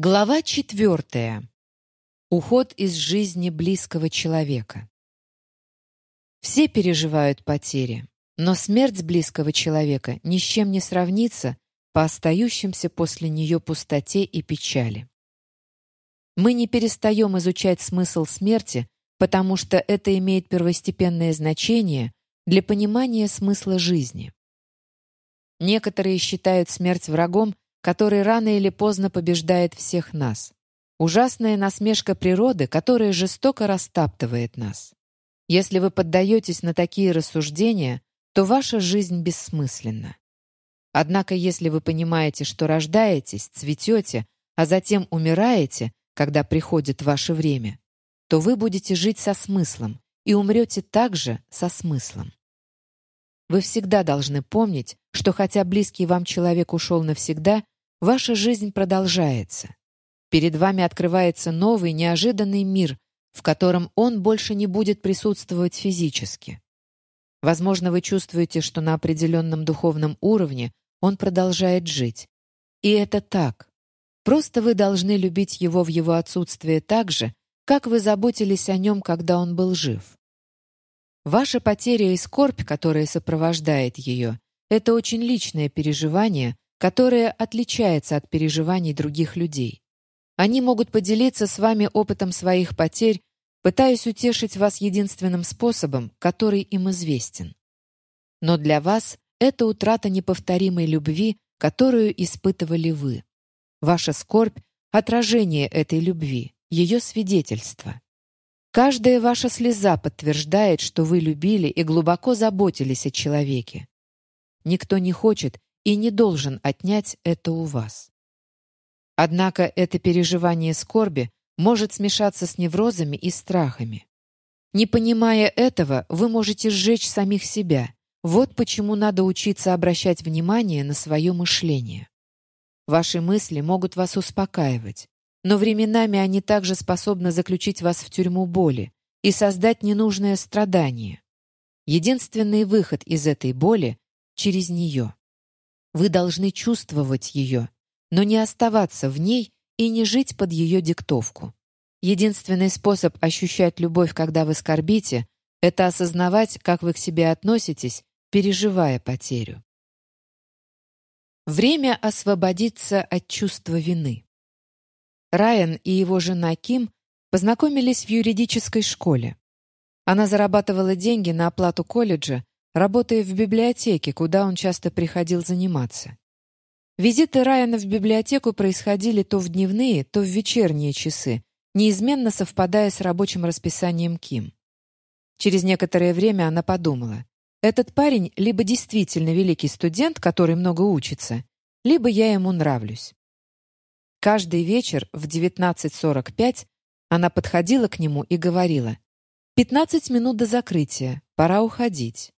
Глава четвертая. Уход из жизни близкого человека. Все переживают потери, но смерть близкого человека ни с чем не сравнится по остающимся после нее пустоте и печали. Мы не перестаем изучать смысл смерти, потому что это имеет первостепенное значение для понимания смысла жизни. Некоторые считают смерть врагом, который рано или поздно побеждает всех нас. Ужасная насмешка природы, которая жестоко растаптывает нас. Если вы поддаетесь на такие рассуждения, то ваша жизнь бессмысленна. Однако, если вы понимаете, что рождаетесь, цветете, а затем умираете, когда приходит ваше время, то вы будете жить со смыслом и умрете также со смыслом. Вы всегда должны помнить, что хотя близкий вам человек ушел навсегда, ваша жизнь продолжается. Перед вами открывается новый, неожиданный мир, в котором он больше не будет присутствовать физически. Возможно, вы чувствуете, что на определенном духовном уровне он продолжает жить. И это так. Просто вы должны любить его в его отсутствие так же, как вы заботились о нем, когда он был жив. Ваша потеря и скорбь, которая сопровождает ее, это очень личное переживание, которое отличается от переживаний других людей. Они могут поделиться с вами опытом своих потерь, пытаясь утешить вас единственным способом, который им известен. Но для вас это утрата неповторимой любви, которую испытывали вы. Ваша скорбь — отражение этой любви, ее свидетельство. Каждая ваша слеза подтверждает, что вы любили и глубоко заботились о человеке. Никто не хочет и не должен отнять это у вас. Однако это переживание скорби может смешаться с неврозами и страхами. Не понимая этого, вы можете сжечь самих себя. Вот почему надо учиться обращать внимание на свое мышление. Ваши мысли могут вас успокаивать, но временами они также способны заключить вас в тюрьму боли и создать ненужное страдание. Единственный выход из этой боли — через нее. Вы должны чувствовать ее, но не оставаться в ней и не жить под ее диктовку. Единственный способ ощущать любовь, когда вы скорбите, это осознавать, как вы к себе относитесь, переживая потерю. Время освободиться от чувства вины. Райан и его жена Ким познакомились в юридической школе. Она зарабатывала деньги на оплату колледжа, работая в библиотеке, куда он часто приходил заниматься. Визиты Райана в библиотеку происходили то в дневные, то в вечерние часы, неизменно совпадая с рабочим расписанием Ким. Через некоторое время она подумала, этот парень либо действительно великий студент, который много учится, либо я ему нравлюсь. Каждый вечер в 19.45 она подходила к нему и говорила «Пятнадцать минут до закрытия, пора уходить».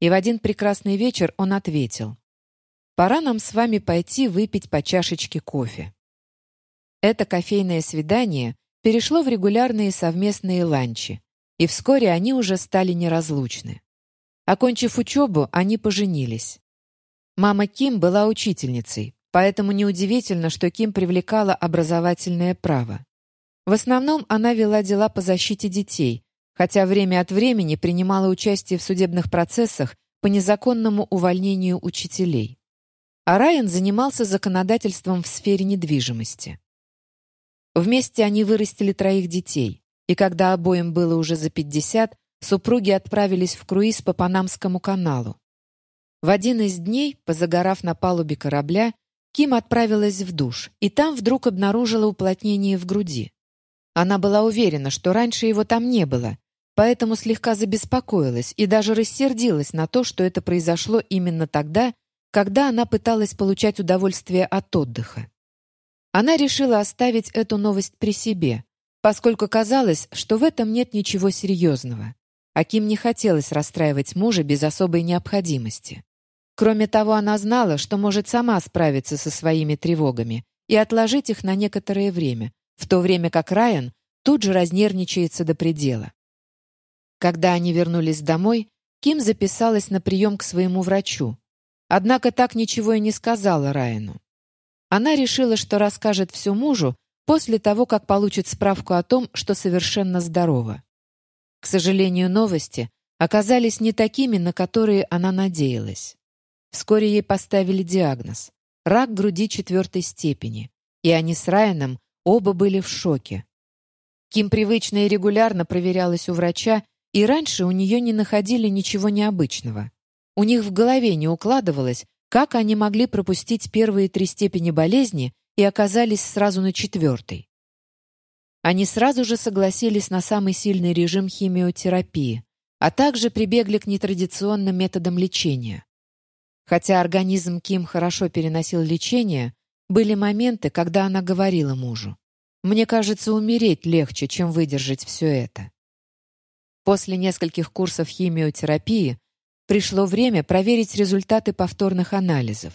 И в один прекрасный вечер он ответил «Пора нам с вами пойти выпить по чашечке кофе». Это кофейное свидание перешло в регулярные совместные ланчи, и вскоре они уже стали неразлучны. Окончив учебу, они поженились. Мама Ким была учительницей, Поэтому неудивительно, что Ким привлекала образовательное право. В основном она вела дела по защите детей, хотя время от времени принимала участие в судебных процессах по незаконному увольнению учителей. А Райан занимался законодательством в сфере недвижимости. Вместе они вырастили троих детей, и когда обоим было уже за 50, супруги отправились в круиз по Панамскому каналу. В один из дней, позагорав на палубе корабля, Ким отправилась в душ, и там вдруг обнаружила уплотнение в груди. Она была уверена, что раньше его там не было, поэтому слегка забеспокоилась и даже рассердилась на то, что это произошло именно тогда, когда она пыталась получать удовольствие от отдыха. Она решила оставить эту новость при себе, поскольку казалось, что в этом нет ничего серьезного. А Ким не хотелось расстраивать мужа без особой необходимости. Кроме того, она знала, что может сама справиться со своими тревогами и отложить их на некоторое время, в то время как Райан тут же разнервничается до предела. Когда они вернулись домой, Ким записалась на прием к своему врачу. Однако так ничего и не сказала Райану. Она решила, что расскажет все мужу после того, как получит справку о том, что совершенно здорова. К сожалению, новости оказались не такими, на которые она надеялась. Вскоре ей поставили диагноз – рак груди четвертой степени, и они с Райаном оба были в шоке. Ким привычно и регулярно проверялась у врача, и раньше у нее не находили ничего необычного. У них в голове не укладывалось, как они могли пропустить первые три степени болезни и оказались сразу на четвертой. Они сразу же согласились на самый сильный режим химиотерапии, а также прибегли к нетрадиционным методам лечения. Хотя организм Ким хорошо переносил лечение, были моменты, когда она говорила мужу, «Мне кажется, умереть легче, чем выдержать все это». После нескольких курсов химиотерапии пришло время проверить результаты повторных анализов.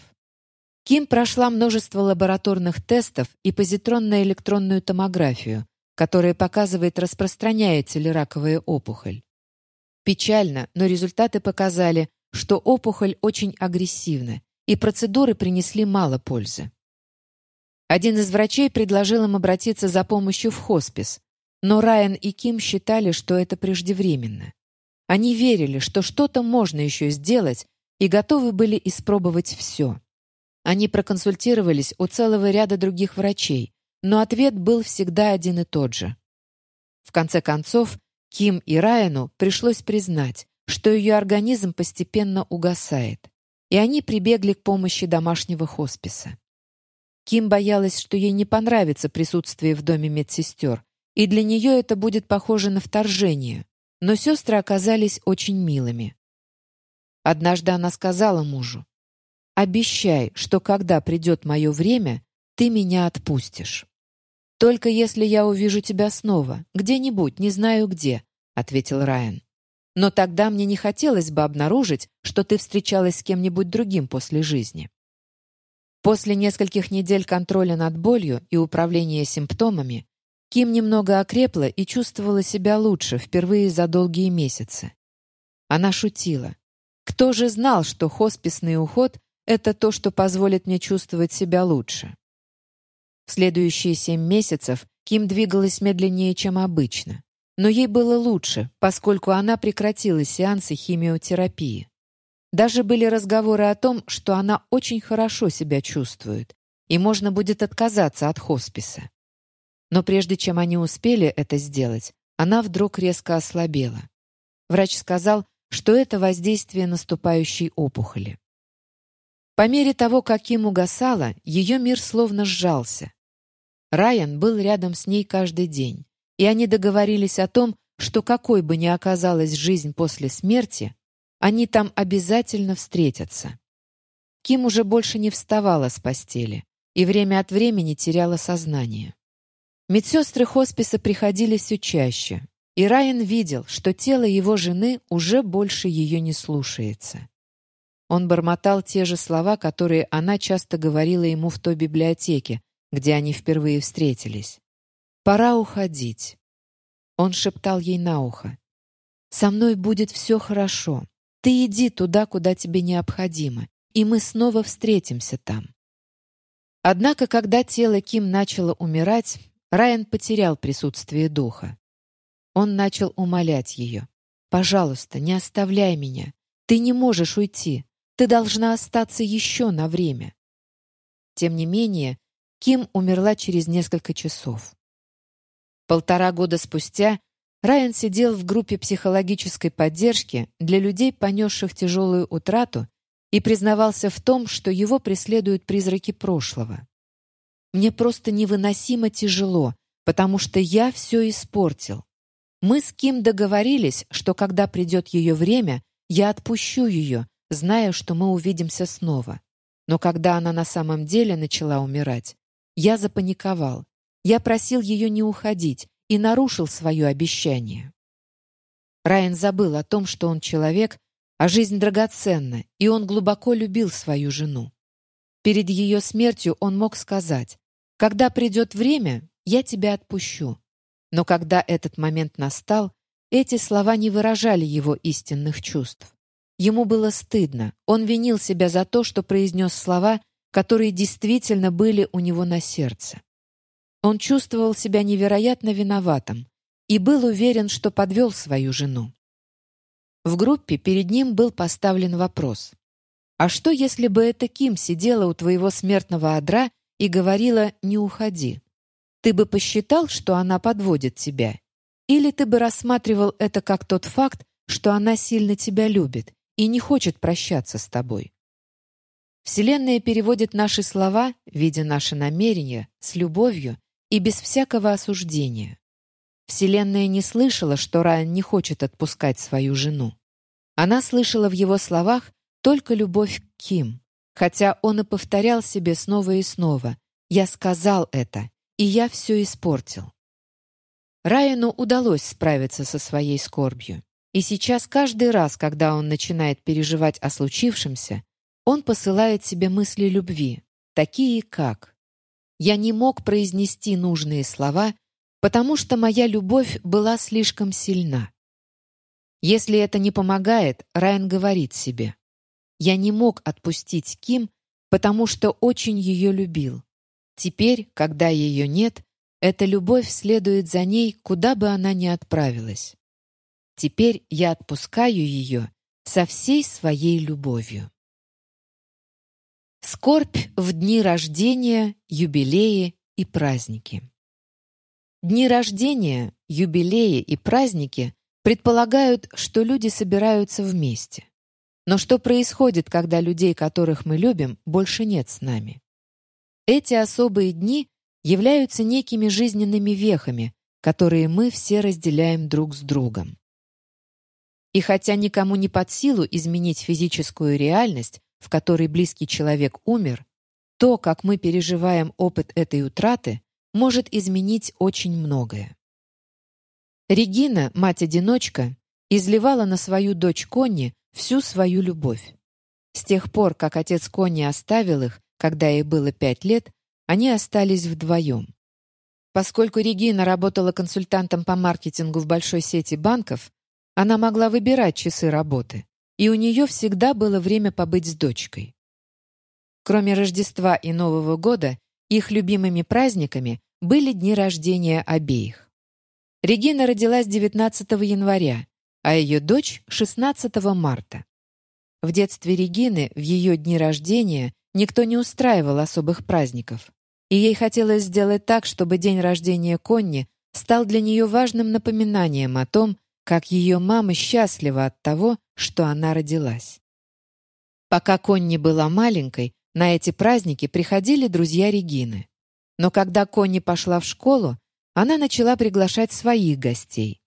Ким прошла множество лабораторных тестов и позитронно-электронную томографию, которая показывает, распространяется ли раковая опухоль. Печально, но результаты показали, что опухоль очень агрессивна, и процедуры принесли мало пользы. Один из врачей предложил им обратиться за помощью в хоспис, но Райан и Ким считали, что это преждевременно. Они верили, что что-то можно еще сделать, и готовы были испробовать все. Они проконсультировались у целого ряда других врачей, но ответ был всегда один и тот же. В конце концов, Ким и Райану пришлось признать, что ее организм постепенно угасает, и они прибегли к помощи домашнего хосписа. Ким боялась, что ей не понравится присутствие в доме медсестер, и для нее это будет похоже на вторжение, но сестры оказались очень милыми. Однажды она сказала мужу, «Обещай, что когда придет мое время, ты меня отпустишь». «Только если я увижу тебя снова, где-нибудь, не знаю где», — ответил Райан. «Но тогда мне не хотелось бы обнаружить, что ты встречалась с кем-нибудь другим после жизни». После нескольких недель контроля над болью и управления симптомами Ким немного окрепла и чувствовала себя лучше впервые за долгие месяцы. Она шутила. «Кто же знал, что хосписный уход — это то, что позволит мне чувствовать себя лучше?» В следующие семь месяцев Ким двигалась медленнее, чем обычно. Но ей было лучше, поскольку она прекратила сеансы химиотерапии. Даже были разговоры о том, что она очень хорошо себя чувствует, и можно будет отказаться от хосписа. Но прежде чем они успели это сделать, она вдруг резко ослабела. Врач сказал, что это воздействие наступающей опухоли. По мере того, как Ким угасала, ее мир словно сжался. Райан был рядом с ней каждый день, и они договорились о том, что какой бы ни оказалась жизнь после смерти, они там обязательно встретятся. Ким уже больше не вставала с постели и время от времени теряла сознание. Медсестры хосписа приходили все чаще, и Райан видел, что тело его жены уже больше ее не слушается. Он бормотал те же слова, которые она часто говорила ему в той библиотеке, где они впервые встретились. «Пора уходить». Он шептал ей на ухо. «Со мной будет все хорошо. Ты иди туда, куда тебе необходимо, и мы снова встретимся там». Однако, когда тело Ким начало умирать, Райан потерял присутствие духа. Он начал умолять ее. «Пожалуйста, не оставляй меня. Ты не можешь уйти. Ты должна остаться еще на время». Тем не менее, Ким умерла через несколько часов. Полтора года спустя Райан сидел в группе психологической поддержки для людей, понесших тяжелую утрату, и признавался в том, что его преследуют призраки прошлого. Мне просто невыносимо тяжело, потому что я все испортил. Мы с Ким договорились, что когда придет ее время, я отпущу ее, зная, что мы увидимся снова. Но когда она на самом деле начала умирать, я запаниковал. Я просил ее не уходить и нарушил свое обещание. Райан забыл о том, что он человек, а жизнь драгоценна, и он глубоко любил свою жену. Перед ее смертью он мог сказать когда придет время, я тебя отпущу. Но когда этот момент настал, эти слова не выражали его истинных чувств. Ему было стыдно. Он винил себя за то, что произнес слова, которые действительно были у него на сердце. Он чувствовал себя невероятно виноватым и был уверен, что подвел свою жену. В группе перед ним был поставлен вопрос. «А что, если бы эта Ким сидела у твоего смертного одра и говорила «не уходи»? Ты бы посчитал, что она подводит тебя? Или ты бы рассматривал это как тот факт, что она сильно тебя любит и не хочет прощаться с тобой?» Вселенная переводит наши слова, видя наши намерения, с любовью и без всякого осуждения. Вселенная не слышала, что Райан не хочет отпускать свою жену. Она слышала в его словах только любовь к Ким, хотя он и повторял себе снова и снова «Я сказал это, и я все испортил». Райану удалось справиться со своей скорбью. И сейчас каждый раз, когда он начинает переживать о случившемся, он посылает себе мысли любви, такие как «Я не мог произнести нужные слова, потому что моя любовь была слишком сильна». Если это не помогает, Райан говорит себе «Я не мог отпустить Ким, потому что очень ее любил. Теперь, когда ее нет, эта любовь следует за ней, куда бы она ни отправилась. Теперь я отпускаю ее со всей своей любовью». Скорбь в дни рождения, юбилеи и праздники. Дни рождения, юбилеи и праздники предполагают, что люди собираются вместе. Но что происходит, когда людей, которых мы любим, больше нет с нами? Эти особые дни являются некими жизненными вехами, которые мы все разделяем друг с другом. И хотя никому не под силу изменить физическую реальность, в которой близкий человек умер, то, как мы переживаем опыт этой утраты, может изменить очень многое. Регина, мать-одиночка, изливала на свою дочь Конни всю свою любовь. С тех пор, как отец Конни оставил их, когда ей было пять лет, они остались вдвоем. Поскольку Регина работала консультантом по маркетингу в большой сети банков, она могла выбирать часы работы и у нее всегда было время побыть с дочкой. Кроме Рождества и Нового года, их любимыми праздниками были дни рождения обеих. Регина родилась 19 января, а ее дочь — 16 марта. В детстве Регины, в ее дни рождения, никто не устраивал особых праздников, и ей хотелось сделать так, чтобы день рождения Конни стал для нее важным напоминанием о том, как ее мама счастлива от того, что она родилась. Пока Конни была маленькой, на эти праздники приходили друзья Регины. Но когда Конни пошла в школу, она начала приглашать своих гостей.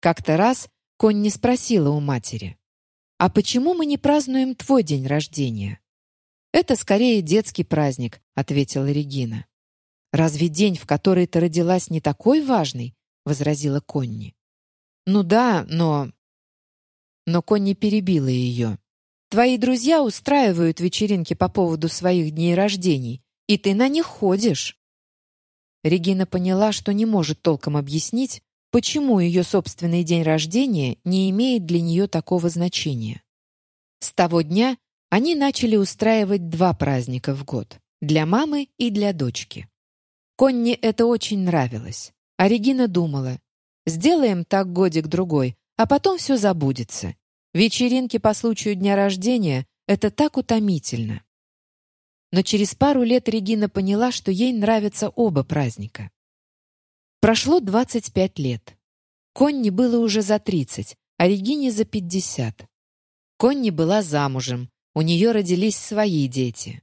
Как-то раз Конни спросила у матери, «А почему мы не празднуем твой день рождения?» «Это скорее детский праздник», — ответила Регина. «Разве день, в который ты родилась, не такой важный?» — возразила Конни. «Ну да, но...» Но Конни перебила ее. «Твои друзья устраивают вечеринки по поводу своих дней рождений, и ты на них ходишь». Регина поняла, что не может толком объяснить, почему ее собственный день рождения не имеет для нее такого значения. С того дня они начали устраивать два праздника в год — для мамы и для дочки. Конни это очень нравилось, а Регина думала, Сделаем так годик-другой, а потом все забудется. Вечеринки по случаю дня рождения — это так утомительно. Но через пару лет Регина поняла, что ей нравятся оба праздника. Прошло 25 лет. Конни было уже за 30, а Регине за 50. Конни была замужем, у нее родились свои дети.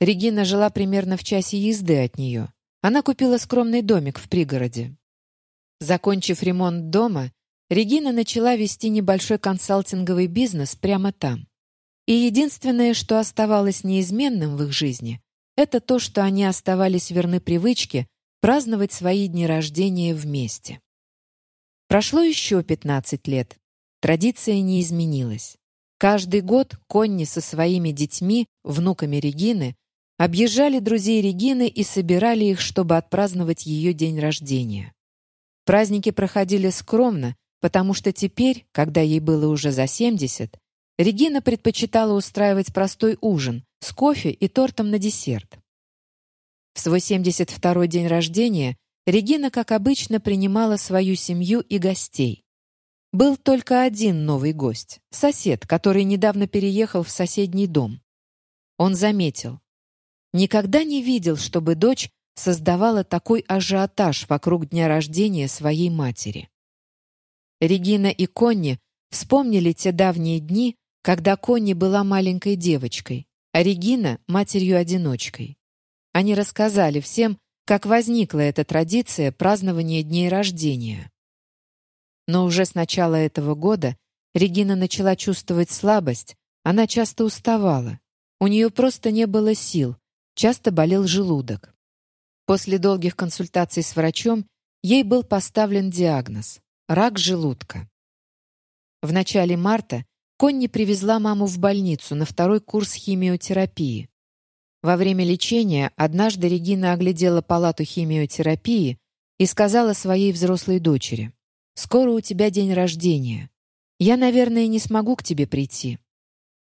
Регина жила примерно в часе езды от нее. Она купила скромный домик в пригороде. Закончив ремонт дома, Регина начала вести небольшой консалтинговый бизнес прямо там. И единственное, что оставалось неизменным в их жизни, это то, что они оставались верны привычке праздновать свои дни рождения вместе. Прошло еще 15 лет. Традиция не изменилась. Каждый год Конни со своими детьми, внуками Регины, объезжали друзей Регины и собирали их, чтобы отпраздновать ее день рождения. Праздники проходили скромно, потому что теперь, когда ей было уже за 70, Регина предпочитала устраивать простой ужин с кофе и тортом на десерт. В свой 72-й день рождения Регина, как обычно, принимала свою семью и гостей. Был только один новый гость — сосед, который недавно переехал в соседний дом. Он заметил. Никогда не видел, чтобы дочь создавала такой ажиотаж вокруг дня рождения своей матери. Регина и Конни вспомнили те давние дни, когда Конни была маленькой девочкой, а Регина — матерью-одиночкой. Они рассказали всем, как возникла эта традиция празднования дней рождения. Но уже с начала этого года Регина начала чувствовать слабость, она часто уставала. У нее просто не было сил, часто болел желудок. После долгих консультаций с врачом ей был поставлен диагноз – рак желудка. В начале марта Конни привезла маму в больницу на второй курс химиотерапии. Во время лечения однажды Регина оглядела палату химиотерапии и сказала своей взрослой дочери, «Скоро у тебя день рождения. Я, наверное, не смогу к тебе прийти».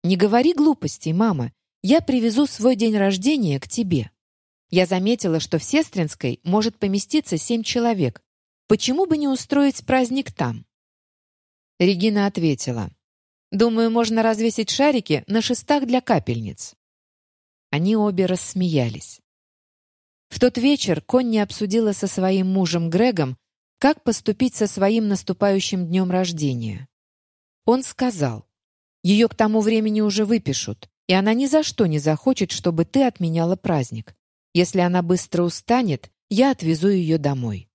«Не говори глупостей, мама. Я привезу свой день рождения к тебе». Я заметила, что в Сестринской может поместиться семь человек. Почему бы не устроить праздник там? Регина ответила, «Думаю, можно развесить шарики на шестах для капельниц». Они обе рассмеялись. В тот вечер Конни обсудила со своим мужем Грегом, как поступить со своим наступающим днем рождения. Он сказал, «Ее к тому времени уже выпишут, и она ни за что не захочет, чтобы ты отменяла праздник. Если она быстро устанет, я отвезу ее домой».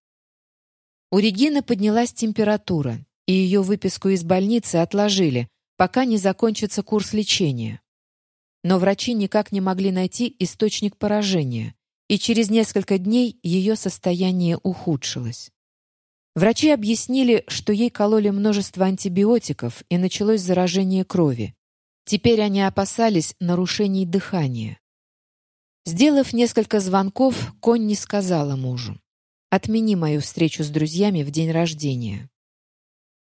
У Регины поднялась температура, и ее выписку из больницы отложили, пока не закончится курс лечения. Но врачи никак не могли найти источник поражения, и через несколько дней ее состояние ухудшилось. Врачи объяснили, что ей кололи множество антибиотиков и началось заражение крови. Теперь они опасались нарушений дыхания. Сделав несколько звонков, Конни сказала мужу, «Отмени мою встречу с друзьями в день рождения».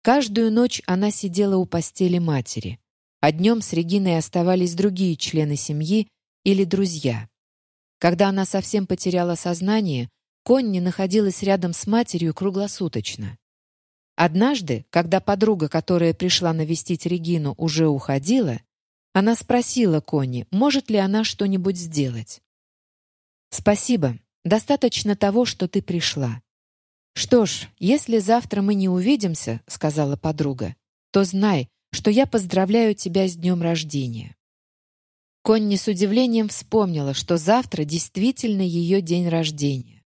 Каждую ночь она сидела у постели матери а днем с Региной оставались другие члены семьи или друзья. Когда она совсем потеряла сознание, Конни находилась рядом с матерью круглосуточно. Однажды, когда подруга, которая пришла навестить Регину, уже уходила, она спросила Конни, может ли она что-нибудь сделать. «Спасибо. Достаточно того, что ты пришла». «Что ж, если завтра мы не увидимся, — сказала подруга, — то знай, что я поздравляю тебя с днем рождения». Конни с удивлением вспомнила, что завтра действительно ее день рождения.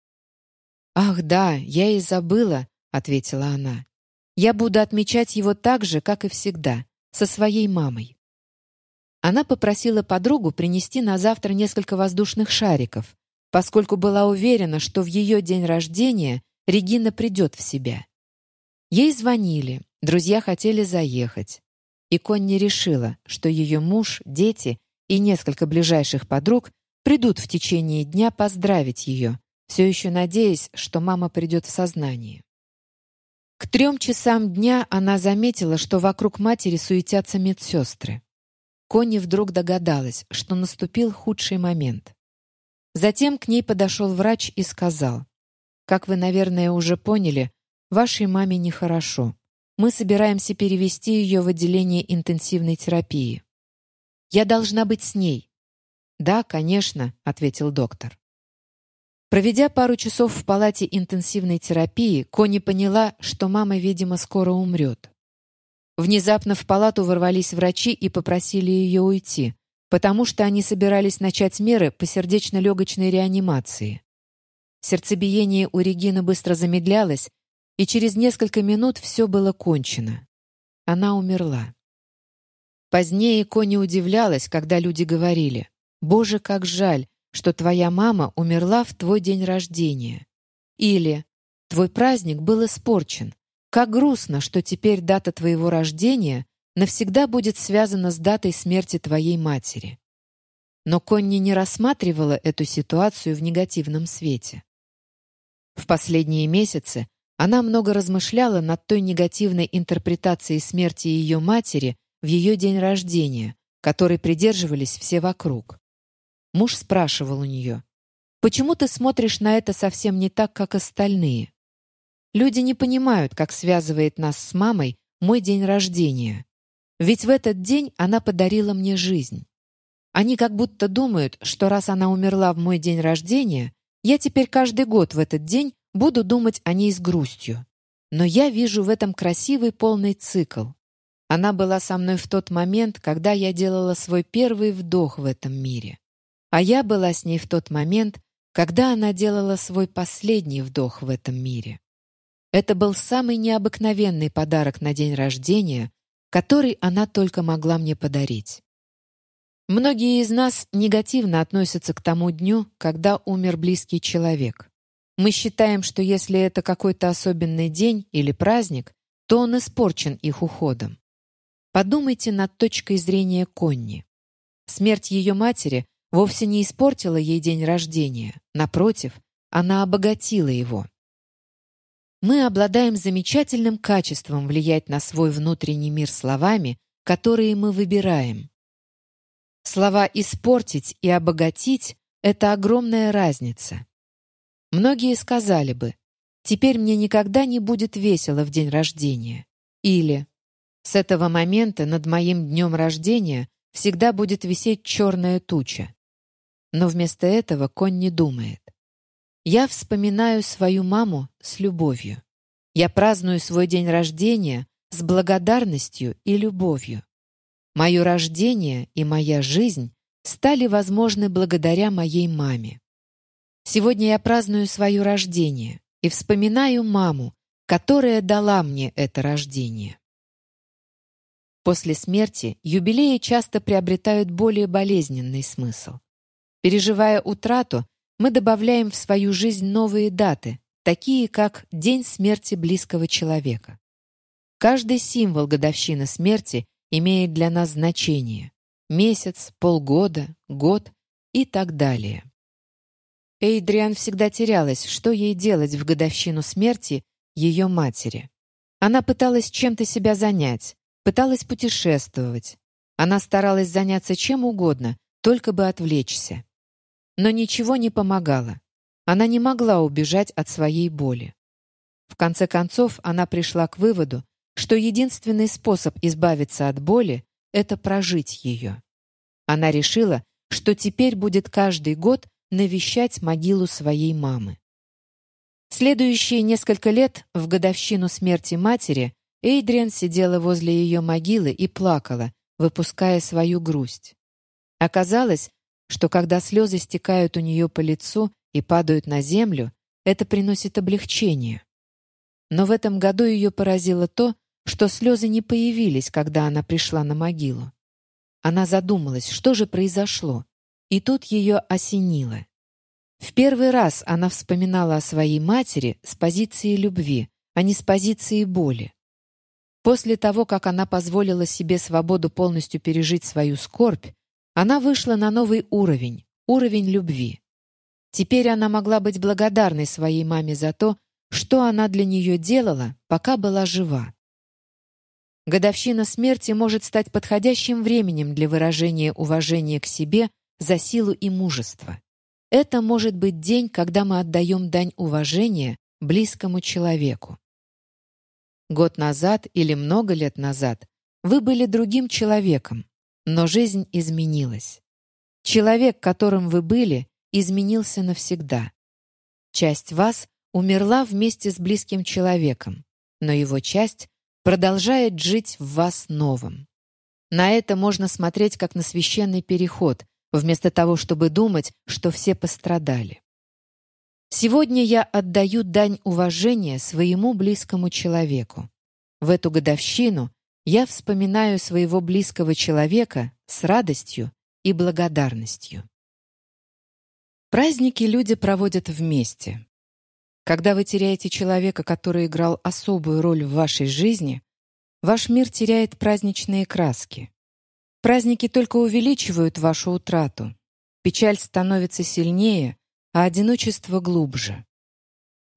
«Ах да, я и забыла», — ответила она. «Я буду отмечать его так же, как и всегда, со своей мамой». Она попросила подругу принести на завтра несколько воздушных шариков, поскольку была уверена, что в ее день рождения Регина придет в себя. Ей звонили, друзья хотели заехать и Конни решила, что ее муж, дети и несколько ближайших подруг придут в течение дня поздравить ее, все еще надеясь, что мама придет в сознание. К трем часам дня она заметила, что вокруг матери суетятся медсестры. Конни вдруг догадалась, что наступил худший момент. Затем к ней подошел врач и сказал, «Как вы, наверное, уже поняли, вашей маме нехорошо. Мы собираемся перевести ее в отделение интенсивной терапии. Я должна быть с ней. Да, конечно, ответил доктор. Проведя пару часов в палате интенсивной терапии, Кони поняла, что мама, видимо, скоро умрет. Внезапно в палату ворвались врачи и попросили ее уйти, потому что они собирались начать меры по сердечно-легочной реанимации. Сердцебиение у Регины быстро замедлялось, и через несколько минут все было кончено. Она умерла. Позднее Кони удивлялась, когда люди говорили, «Боже, как жаль, что твоя мама умерла в твой день рождения». Или «Твой праздник был испорчен. Как грустно, что теперь дата твоего рождения навсегда будет связана с датой смерти твоей матери». Но Конни не рассматривала эту ситуацию в негативном свете. В последние месяцы она много размышляла над той негативной интерпретацией смерти ее матери в ее день рождения, которой придерживались все вокруг. муж спрашивал у нее, «Почему ты смотришь на это совсем не так, как остальные?» Люди не понимают, как связывает нас с мамой мой день рождения. Ведь в этот день она подарила мне жизнь. Они как будто думают, что раз она умерла в мой день рождения, я теперь каждый год в этот день буду думать о ней с грустью. Но я вижу в этом красивый полный цикл. Она была со мной в тот момент, когда я делала свой первый вдох в этом мире. А я была с ней в тот момент, когда она делала свой последний вдох в этом мире. Это был самый необыкновенный подарок на день рождения, который она только могла мне подарить. Многие из нас негативно относятся к тому дню, когда умер близкий человек. Мы считаем, что если это какой-то особенный день или праздник, то он испорчен их уходом. Подумайте над точкой зрения Конни. Смерть ее матери вовсе не испортила ей день рождения. Напротив, она обогатила его. Мы обладаем замечательным качеством влиять на свой внутренний мир словами, которые мы выбираем. Слова «испортить» и «обогатить» — это огромная разница. Многие сказали бы «теперь мне никогда не будет весело в день рождения» или с этого момента над моим днем рождения всегда будет висеть черная туча. Но вместо этого конь не думает. Я вспоминаю свою маму с любовью. Я праздную свой день рождения с благодарностью и любовью. Мое рождение и моя жизнь стали возможны благодаря моей маме. Сегодня я праздную свое рождение и вспоминаю маму, которая дала мне это рождение. После смерти юбилеи часто приобретают более болезненный смысл. Переживая утрату, мы добавляем в свою жизнь новые даты, такие как День смерти близкого человека. Каждый символ годовщины смерти имеет для нас значение. Месяц, полгода, год и так далее. Эйдриан всегда терялась, что ей делать в годовщину смерти ее матери. Она пыталась чем-то себя занять, Пыталась путешествовать. Она старалась заняться чем угодно, только бы отвлечься. Но ничего не помогало. Она не могла убежать от своей боли. В конце концов, она пришла к выводу, что единственный способ избавиться от боли — это прожить ее. Она решила, что теперь будет каждый год навещать могилу своей мамы. Следующие несколько лет, в годовщину смерти матери, Эйдриан сидела возле ее могилы и плакала, выпуская свою грусть. Оказалось, что когда слезы стекают у нее по лицу и падают на землю, это приносит облегчение. Но в этом году ее поразило то, что слезы не появились, когда она пришла на могилу. Она задумалась, что же произошло, и тут ее осенило. В первый раз она вспоминала о своей матери с позиции любви, а не с позиции боли. После того, как она позволила себе свободу полностью пережить свою скорбь, она вышла на новый уровень, уровень любви. Теперь она могла быть благодарной своей маме за то, что она для нее делала, пока была жива. Годовщина смерти может стать подходящим временем для выражения уважения к себе за силу и мужество. Это может быть день, когда мы отдаем дань уважения близкому человеку. Год назад или много лет назад вы были другим человеком, но жизнь изменилась. Человек, которым вы были, изменился навсегда. Часть вас умерла вместе с близким человеком, но его часть продолжает жить в вас новым. На это можно смотреть как на священный переход, вместо того, чтобы думать, что все пострадали. Сегодня я отдаю дань уважения своему близкому человеку. В эту годовщину я вспоминаю своего близкого человека с радостью и благодарностью. Праздники люди проводят вместе. Когда вы теряете человека, который играл особую роль в вашей жизни, ваш мир теряет праздничные краски. Праздники только увеличивают вашу утрату. Печаль становится сильнее, а одиночество глубже.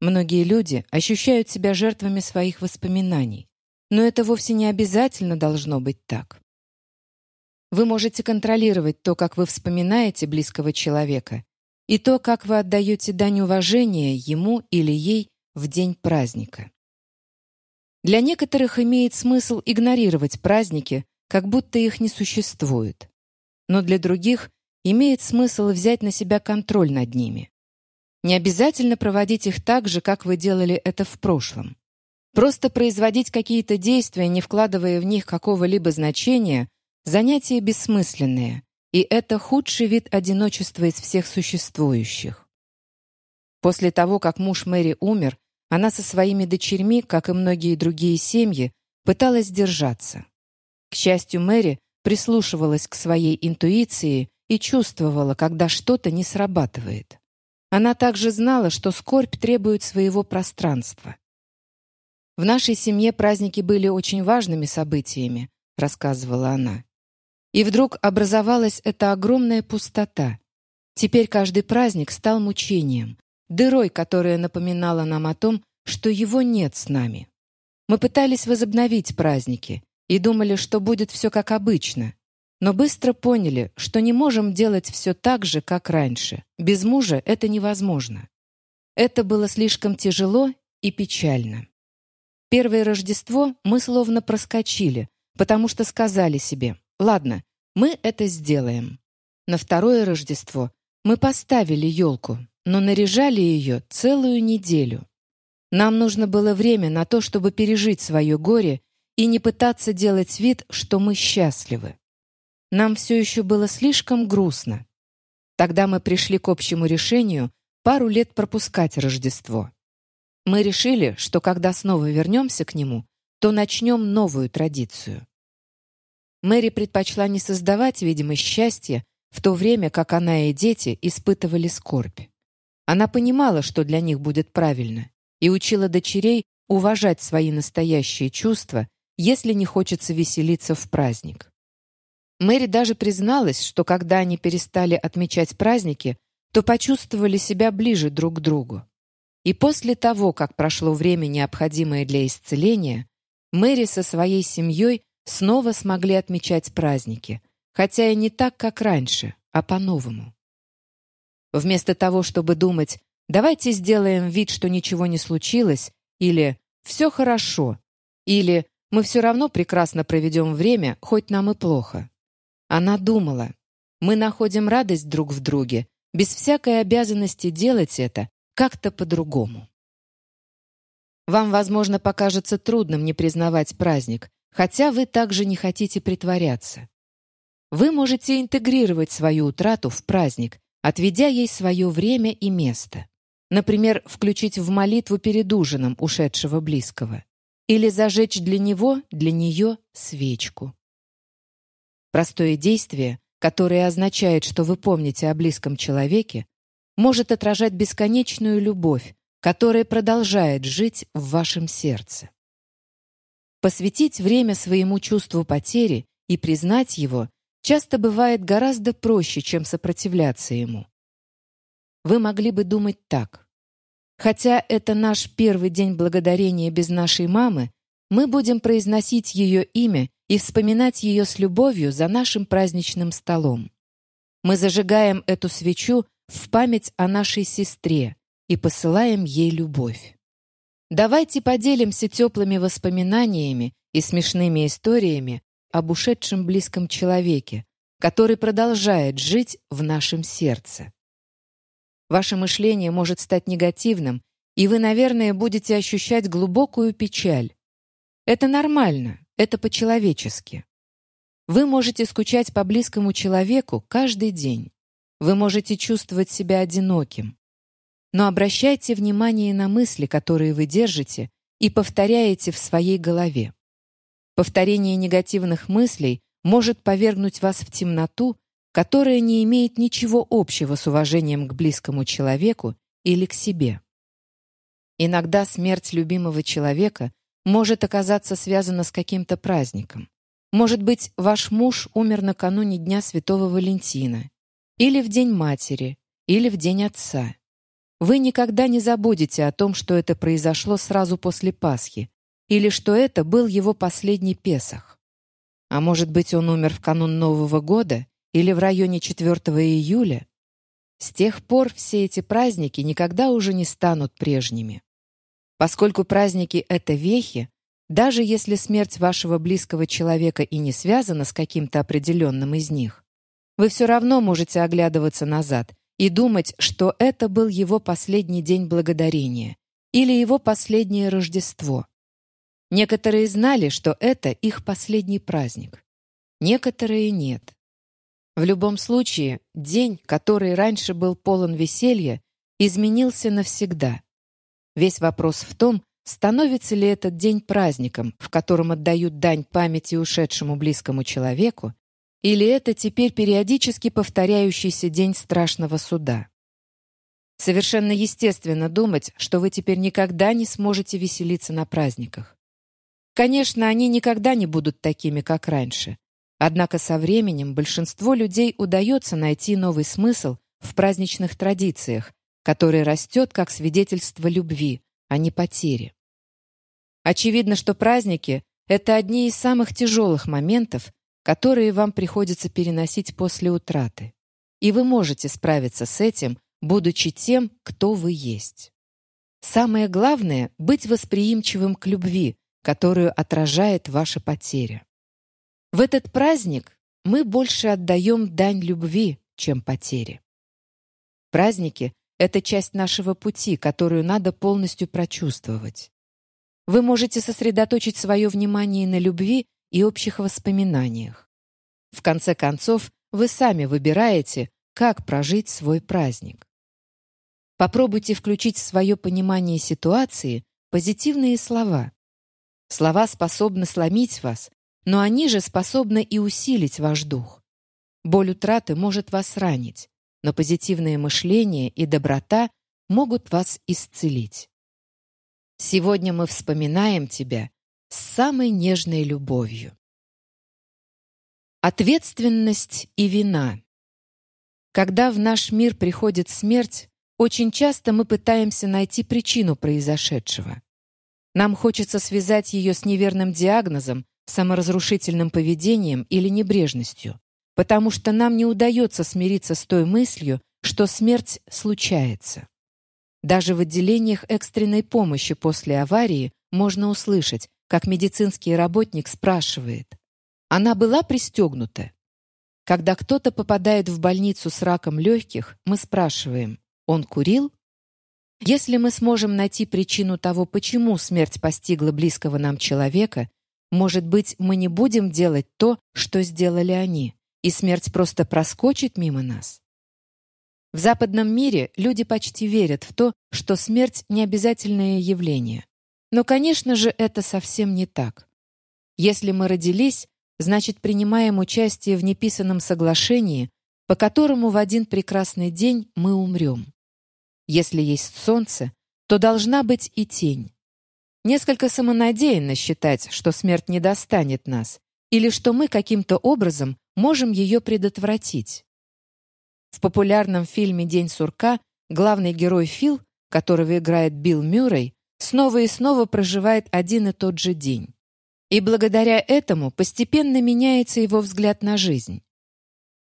Многие люди ощущают себя жертвами своих воспоминаний, но это вовсе не обязательно должно быть так. Вы можете контролировать то, как вы вспоминаете близкого человека, и то, как вы отдаете дань уважения ему или ей в день праздника. Для некоторых имеет смысл игнорировать праздники, как будто их не существует. Но для других имеет смысл взять на себя контроль над ними. Не обязательно проводить их так же, как вы делали это в прошлом. Просто производить какие-то действия, не вкладывая в них какого-либо значения, занятия бессмысленные, и это худший вид одиночества из всех существующих. После того, как муж Мэри умер, она со своими дочерьми, как и многие другие семьи, пыталась держаться. Счастью, Мэри прислушивалась к своей интуиции и чувствовала, когда что-то не срабатывает. Она также знала, что скорбь требует своего пространства. «В нашей семье праздники были очень важными событиями», — рассказывала она. И вдруг образовалась эта огромная пустота. Теперь каждый праздник стал мучением, дырой, которая напоминала нам о том, что его нет с нами. Мы пытались возобновить праздники и думали, что будет все как обычно, но быстро поняли, что не можем делать все так же, как раньше. Без мужа это невозможно. Это было слишком тяжело и печально. Первое Рождество мы словно проскочили, потому что сказали себе «Ладно, мы это сделаем». На второе Рождество мы поставили елку, но наряжали ее целую неделю. Нам нужно было время на то, чтобы пережить свое горе и не пытаться делать вид, что мы счастливы. Нам все еще было слишком грустно. Тогда мы пришли к общему решению пару лет пропускать Рождество. Мы решили, что когда снова вернемся к нему, то начнем новую традицию. Мэри предпочла не создавать видимость счастья, в то время как она и дети испытывали скорбь. Она понимала, что для них будет правильно, и учила дочерей уважать свои настоящие чувства, если не хочется веселиться в праздник. Мэри даже призналась, что когда они перестали отмечать праздники, то почувствовали себя ближе друг к другу. И после того, как прошло время, необходимое для исцеления, Мэри со своей семьей снова смогли отмечать праздники, хотя и не так, как раньше, а по-новому. Вместо того, чтобы думать «давайте сделаем вид, что ничего не случилось» или «все хорошо» или «мы все равно прекрасно проведем время, хоть нам и плохо». Она думала «мы находим радость друг в друге, без всякой обязанности делать это, как-то по-другому. Вам, возможно, покажется трудным не признавать праздник, хотя вы также не хотите притворяться. Вы можете интегрировать свою утрату в праздник, отведя ей свое время и место. Например, включить в молитву перед ужином ушедшего близкого. Или зажечь для него, для нее свечку. Простое действие, которое означает, что вы помните о близком человеке, может отражать бесконечную любовь, которая продолжает жить в вашем сердце. Посвятить время своему чувству потери и признать его часто бывает гораздо проще, чем сопротивляться ему. Вы могли бы думать так. Хотя это наш первый день благодарения без нашей мамы, мы будем произносить ее имя и вспоминать ее с любовью за нашим праздничным столом. Мы зажигаем эту свечу в память о нашей сестре и посылаем ей любовь. Давайте поделимся теплыми воспоминаниями и смешными историями об ушедшем близком человеке, который продолжает жить в нашем сердце. Ваше мышление может стать негативным, и вы, наверное, будете ощущать глубокую печаль. Это нормально, это по-человечески. Вы можете скучать по близкому человеку каждый день. Вы можете чувствовать себя одиноким. Но обращайте внимание на мысли, которые вы держите и повторяете в своей голове. Повторение негативных мыслей может повергнуть вас в темноту, которая не имеет ничего общего с уважением к близкому человеку или к себе. Иногда смерть любимого человека может оказаться связана с каким-то праздником. Может быть, ваш муж умер накануне Дня Святого Валентина, или в День Матери, или в День Отца. Вы никогда не забудете о том, что это произошло сразу после Пасхи, или что это был его последний Песах. А может быть, он умер в канун Нового года или в районе 4 июля? С тех пор все эти праздники никогда уже не станут прежними. Поскольку праздники — это вехи, даже если смерть вашего близкого человека и не связана с каким-то определенным из них, вы все равно можете оглядываться назад и думать, что это был его последний день благодарения или его последнее Рождество. Некоторые знали, что это их последний праздник. Некоторые нет. В любом случае, день, который раньше был полон веселья, изменился навсегда. Весь вопрос в том, становится ли этот день праздником, в котором отдают дань памяти ушедшему близкому человеку, или это теперь периодически повторяющийся день страшного суда. Совершенно естественно думать, что вы теперь никогда не сможете веселиться на праздниках. Конечно, они никогда не будут такими, как раньше. Однако со временем большинство людей удается найти новый смысл в праздничных традициях, который растет как свидетельство любви, а не потери. Очевидно, что праздники — это одни из самых тяжелых моментов, которые вам приходится переносить после утраты. И вы можете справиться с этим, будучи тем, кто вы есть. Самое главное — быть восприимчивым к любви, которую отражает ваша потеря. В этот праздник мы больше отдаем дань любви, чем потере. Праздники — это часть нашего пути, которую надо полностью прочувствовать. Вы можете сосредоточить свое внимание на любви и общих воспоминаниях. В конце концов, вы сами выбираете, как прожить свой праздник. Попробуйте включить в свое понимание ситуации позитивные слова. Слова способны сломить вас, но они же способны и усилить ваш дух. Боль утраты может вас ранить, но позитивное мышление и доброта могут вас исцелить. Сегодня мы вспоминаем тебя с самой нежной любовью. Ответственность и вина. Когда в наш мир приходит смерть, очень часто мы пытаемся найти причину произошедшего. Нам хочется связать ее с неверным диагнозом, саморазрушительным поведением или небрежностью, потому что нам не удается смириться с той мыслью, что смерть случается. Даже в отделениях экстренной помощи после аварии можно услышать, как медицинский работник спрашивает, «Она была пристегнута?» Когда кто-то попадает в больницу с раком легких, мы спрашиваем, «Он курил?» Если мы сможем найти причину того, почему смерть постигла близкого нам человека, может быть, мы не будем делать то, что сделали они, и смерть просто проскочит мимо нас? В западном мире люди почти верят в то, что смерть — не обязательное явление. Но, конечно же, это совсем не так. Если мы родились, значит, принимаем участие в неписанном соглашении, по которому в один прекрасный день мы умрем. Если есть солнце, то должна быть и тень. Несколько самонадеянно считать, что смерть не достанет нас, или что мы каким-то образом можем ее предотвратить. В популярном фильме «День сурка» главный герой Фил, которого играет Билл Мюррей, снова и снова проживает один и тот же день. И благодаря этому постепенно меняется его взгляд на жизнь.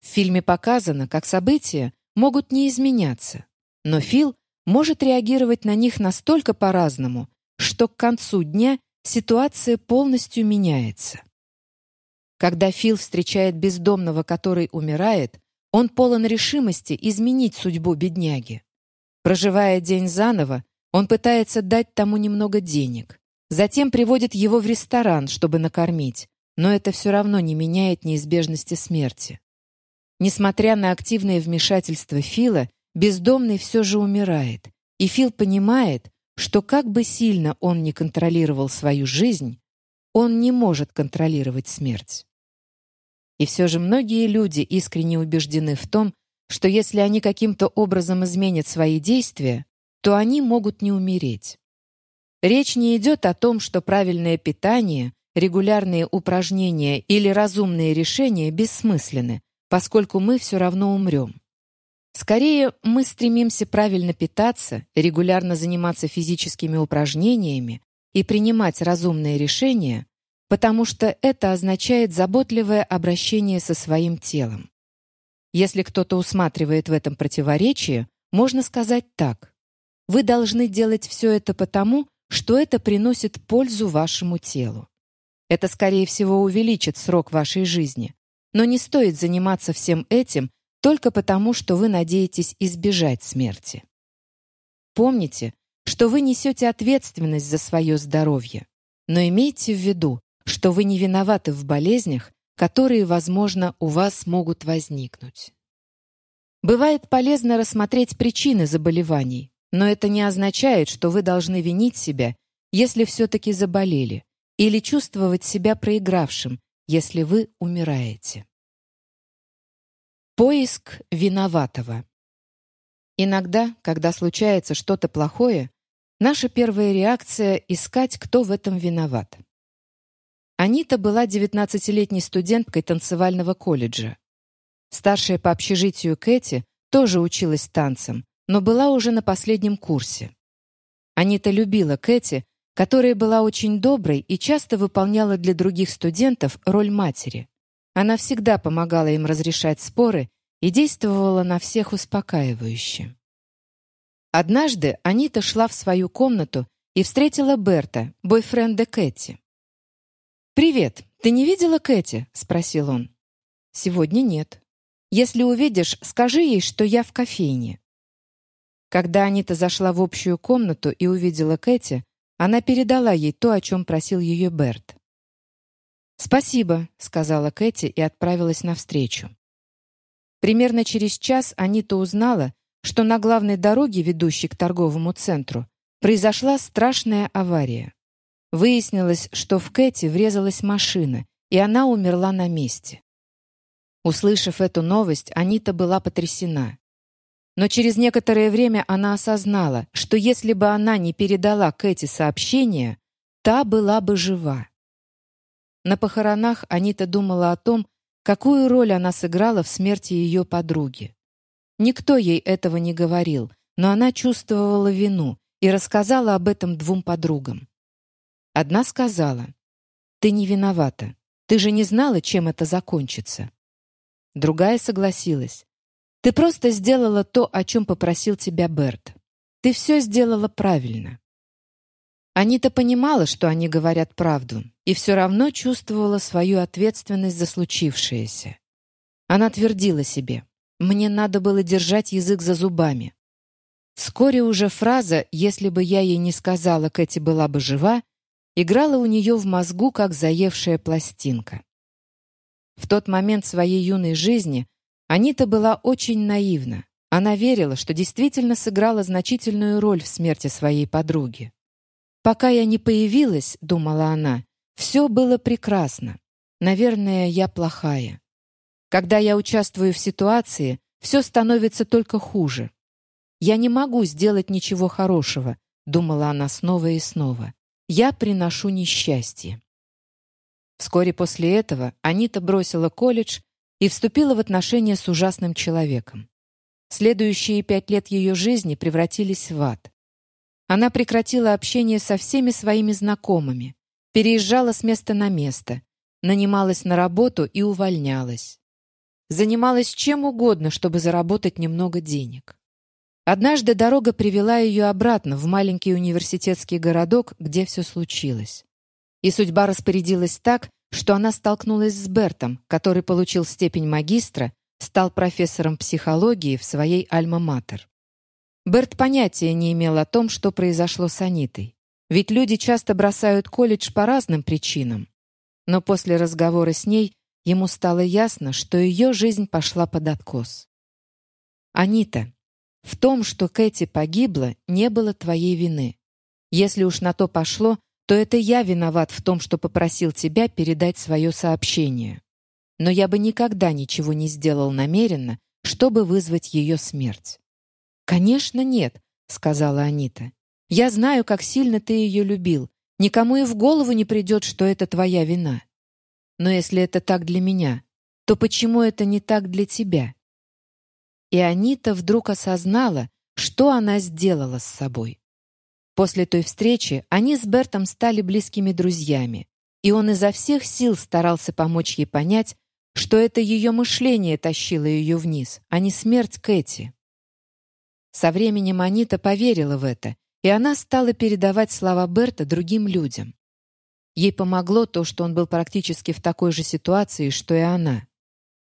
В фильме показано, как события могут не изменяться, но Фил может реагировать на них настолько по-разному, что к концу дня ситуация полностью меняется. Когда Фил встречает бездомного, который умирает, он полон решимости изменить судьбу бедняги. Проживая день заново, он пытается дать тому немного денег. Затем приводит его в ресторан, чтобы накормить, но это все равно не меняет неизбежности смерти. Несмотря на активное вмешательство Фила, Бездомный все же умирает, и Фил понимает, что как бы сильно он не контролировал свою жизнь, он не может контролировать смерть. И все же многие люди искренне убеждены в том, что если они каким-то образом изменят свои действия, то они могут не умереть. Речь не идет о том, что правильное питание, регулярные упражнения или разумные решения бессмысленны, поскольку мы все равно умрем. Скорее, мы стремимся правильно питаться, регулярно заниматься физическими упражнениями и принимать разумные решения, потому что это означает заботливое обращение со своим телом. Если кто-то усматривает в этом противоречие, можно сказать так. Вы должны делать все это потому, что это приносит пользу вашему телу. Это, скорее всего, увеличит срок вашей жизни, но не стоит заниматься всем этим только потому, что вы надеетесь избежать смерти. Помните, что вы несете ответственность за свое здоровье, но имейте в виду, что вы не виноваты в болезнях, которые, возможно, у вас могут возникнуть. Бывает полезно рассмотреть причины заболеваний, но это не означает, что вы должны винить себя, если все-таки заболели, или чувствовать себя проигравшим, если вы умираете. Поиск виноватого. Иногда, когда случается что-то плохое, наша первая реакция — искать, кто в этом виноват. Анита была 19-летней студенткой танцевального колледжа. Старшая по общежитию Кэти тоже училась танцам, но была уже на последнем курсе. Анита любила Кэти, которая была очень доброй и часто выполняла для других студентов роль матери. Она всегда помогала им разрешать споры и действовала на всех успокаивающе. Однажды Анита шла в свою комнату и встретила Берта, бойфренда Кэти. «Привет, ты не видела Кэти?» — спросил он. «Сегодня нет. Если увидишь, скажи ей, что я в кофейне». Когда Анита зашла в общую комнату и увидела Кэти, она передала ей то, о чем просил ее Берт. «Спасибо», — сказала Кэти и отправилась навстречу. Примерно через час Анита узнала, что на главной дороге, ведущей к торговому центру, произошла страшная авария. Выяснилось, что в Кэти врезалась машина, и она умерла на месте. Услышав эту новость, Анита была потрясена. Но через некоторое время она осознала, что если бы она не передала Кэти сообщение, та была бы жива. На похоронах Анита думала о том, какую роль она сыграла в смерти ее подруги. Никто ей этого не говорил, но она чувствовала вину и рассказала об этом двум подругам. Одна сказала, «Ты не виновата. Ты же не знала, чем это закончится». Другая согласилась, «Ты просто сделала то, о чем попросил тебя Берт. Ты все сделала правильно». Анита понимала, что они говорят правду, и все равно чувствовала свою ответственность за случившееся. Она твердила себе, «Мне надо было держать язык за зубами». Вскоре уже фраза «если бы я ей не сказала, Кэти была бы жива» играла у нее в мозгу, как заевшая пластинка. В тот момент своей юной жизни Анита была очень наивна. Она верила, что действительно сыграла значительную роль в смерти своей подруги. «Пока я не появилась, — думала она, — все было прекрасно. Наверное, я плохая. Когда я участвую в ситуации, все становится только хуже. Я не могу сделать ничего хорошего, — думала она снова и снова. Я приношу несчастье. Вскоре после этого Анита бросила колледж и вступила в отношения с ужасным человеком. Следующие пять лет ее жизни превратились в ад. Она прекратила общение со всеми своими знакомыми, переезжала с места на место, нанималась на работу и увольнялась. Занималась чем угодно, чтобы заработать немного денег. Однажды дорога привела ее обратно в маленький университетский городок, где все случилось. И судьба распорядилась так, что она столкнулась с Бертом, который получил степень магистра, стал профессором психологии в своей альма-матер. Берт понятия не имел о том, что произошло с Анитой. Ведь люди часто бросают колледж по разным причинам. Но после разговора с ней ему стало ясно, что ее жизнь пошла под откос. «Анита, в том, что Кэти погибла, не было твоей вины. Если уж на то пошло, то это я виноват в том, что попросил тебя передать свое сообщение. Но я бы никогда ничего не сделал намеренно, чтобы вызвать ее смерть. «Конечно, нет», — сказала Анита. «Я знаю, как сильно ты ее любил. Никому и в голову не придет, что это твоя вина. Но если это так для меня, то почему это не так для тебя? и Анита вдруг осознала, что она сделала с собой. После той встречи они с Бертом стали близкими друзьями, и он изо всех сил старался помочь ей понять, что это ее мышление тащило ее вниз, а не смерть Кэти. Со временем Анита поверила в это, и она стала передавать слова Берта другим людям. Ей помогло то, что он был практически в такой же ситуации, что и она.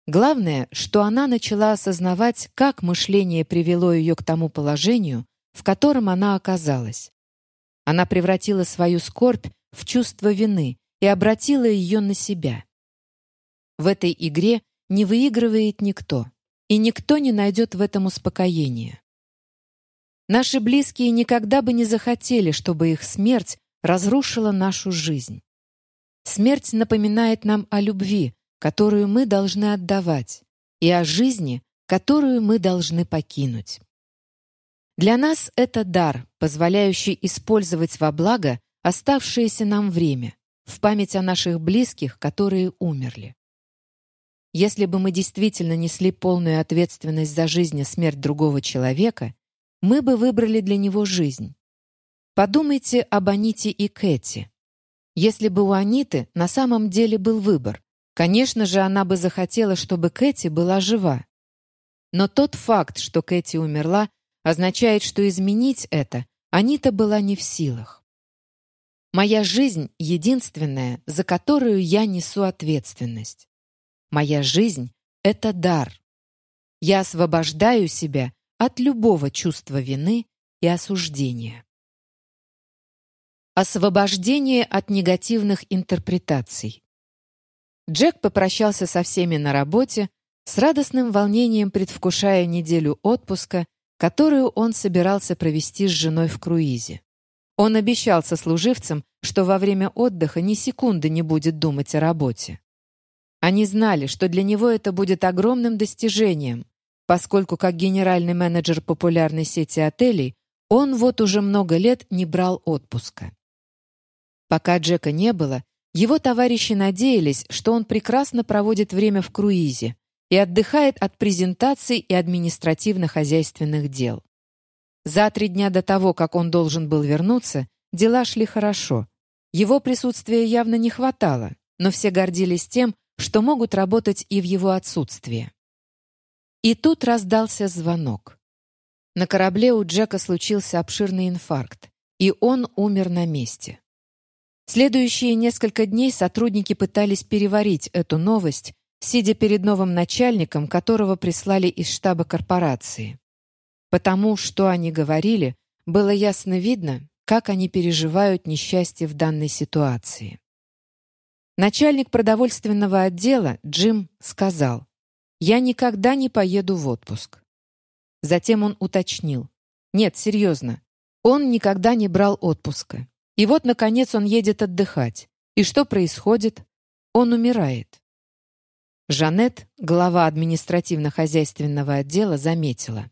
Главное, что она начала осознавать, как мышление привело ее к тому положению, в котором она оказалась. Она превратила свою скорбь в чувство вины и обратила ее на себя. В этой игре не выигрывает никто, и никто не найдет в этом успокоения. Наши близкие никогда бы не захотели, чтобы их смерть разрушила нашу жизнь. Смерть напоминает нам о любви, которую мы должны отдавать, и о жизни, которую мы должны покинуть. Для нас это дар, позволяющий использовать во благо оставшееся нам время, в память о наших близких, которые умерли. Если бы мы действительно несли полную ответственность за жизнь и смерть другого человека, мы бы выбрали для него жизнь. Подумайте об Аните и Кэти. Если бы у Аниты на самом деле был выбор, конечно же, она бы захотела, чтобы Кэти была жива. Но тот факт, что Кэти умерла, означает, что изменить это Анита была не в силах. Моя жизнь единственная, за которую я несу ответственность. Моя жизнь — это дар. Я освобождаю себя от любого чувства вины и осуждения. Освобождение от негативных интерпретаций. Джек попрощался со всеми на работе, с радостным волнением предвкушая неделю отпуска которую он собирался провести с женой в круизе. Он обещал сослуживцам, что во время отдыха ни секунды не будет думать о работе. Они знали, что для него это будет огромным достижением, поскольку как генеральный менеджер популярной сети отелей он вот уже много лет не брал отпуска. Пока Джека не было, его товарищи надеялись, что он прекрасно проводит время в круизе, и отдыхает от презентаций и административно-хозяйственных дел. За три дня до того, как он должен был вернуться, дела шли хорошо. Его присутствия явно не хватало, но все гордились тем, что могут работать и в его отсутствие. И тут раздался звонок. На корабле у Джека случился обширный инфаркт, и он умер на месте. Следующие несколько дней сотрудники пытались переварить эту новость сидя перед новым начальником, которого прислали из штаба корпорации. Потому что они говорили, было ясно видно, как они переживают несчастье в данной ситуации. Начальник продовольственного отдела, Джим, сказал, «Я никогда не поеду в отпуск». Затем он уточнил, «Нет, серьезно, он никогда не брал отпуска. И вот, наконец, он едет отдыхать. И что происходит? Он умирает. Жанет, глава административно-хозяйственного отдела, заметила.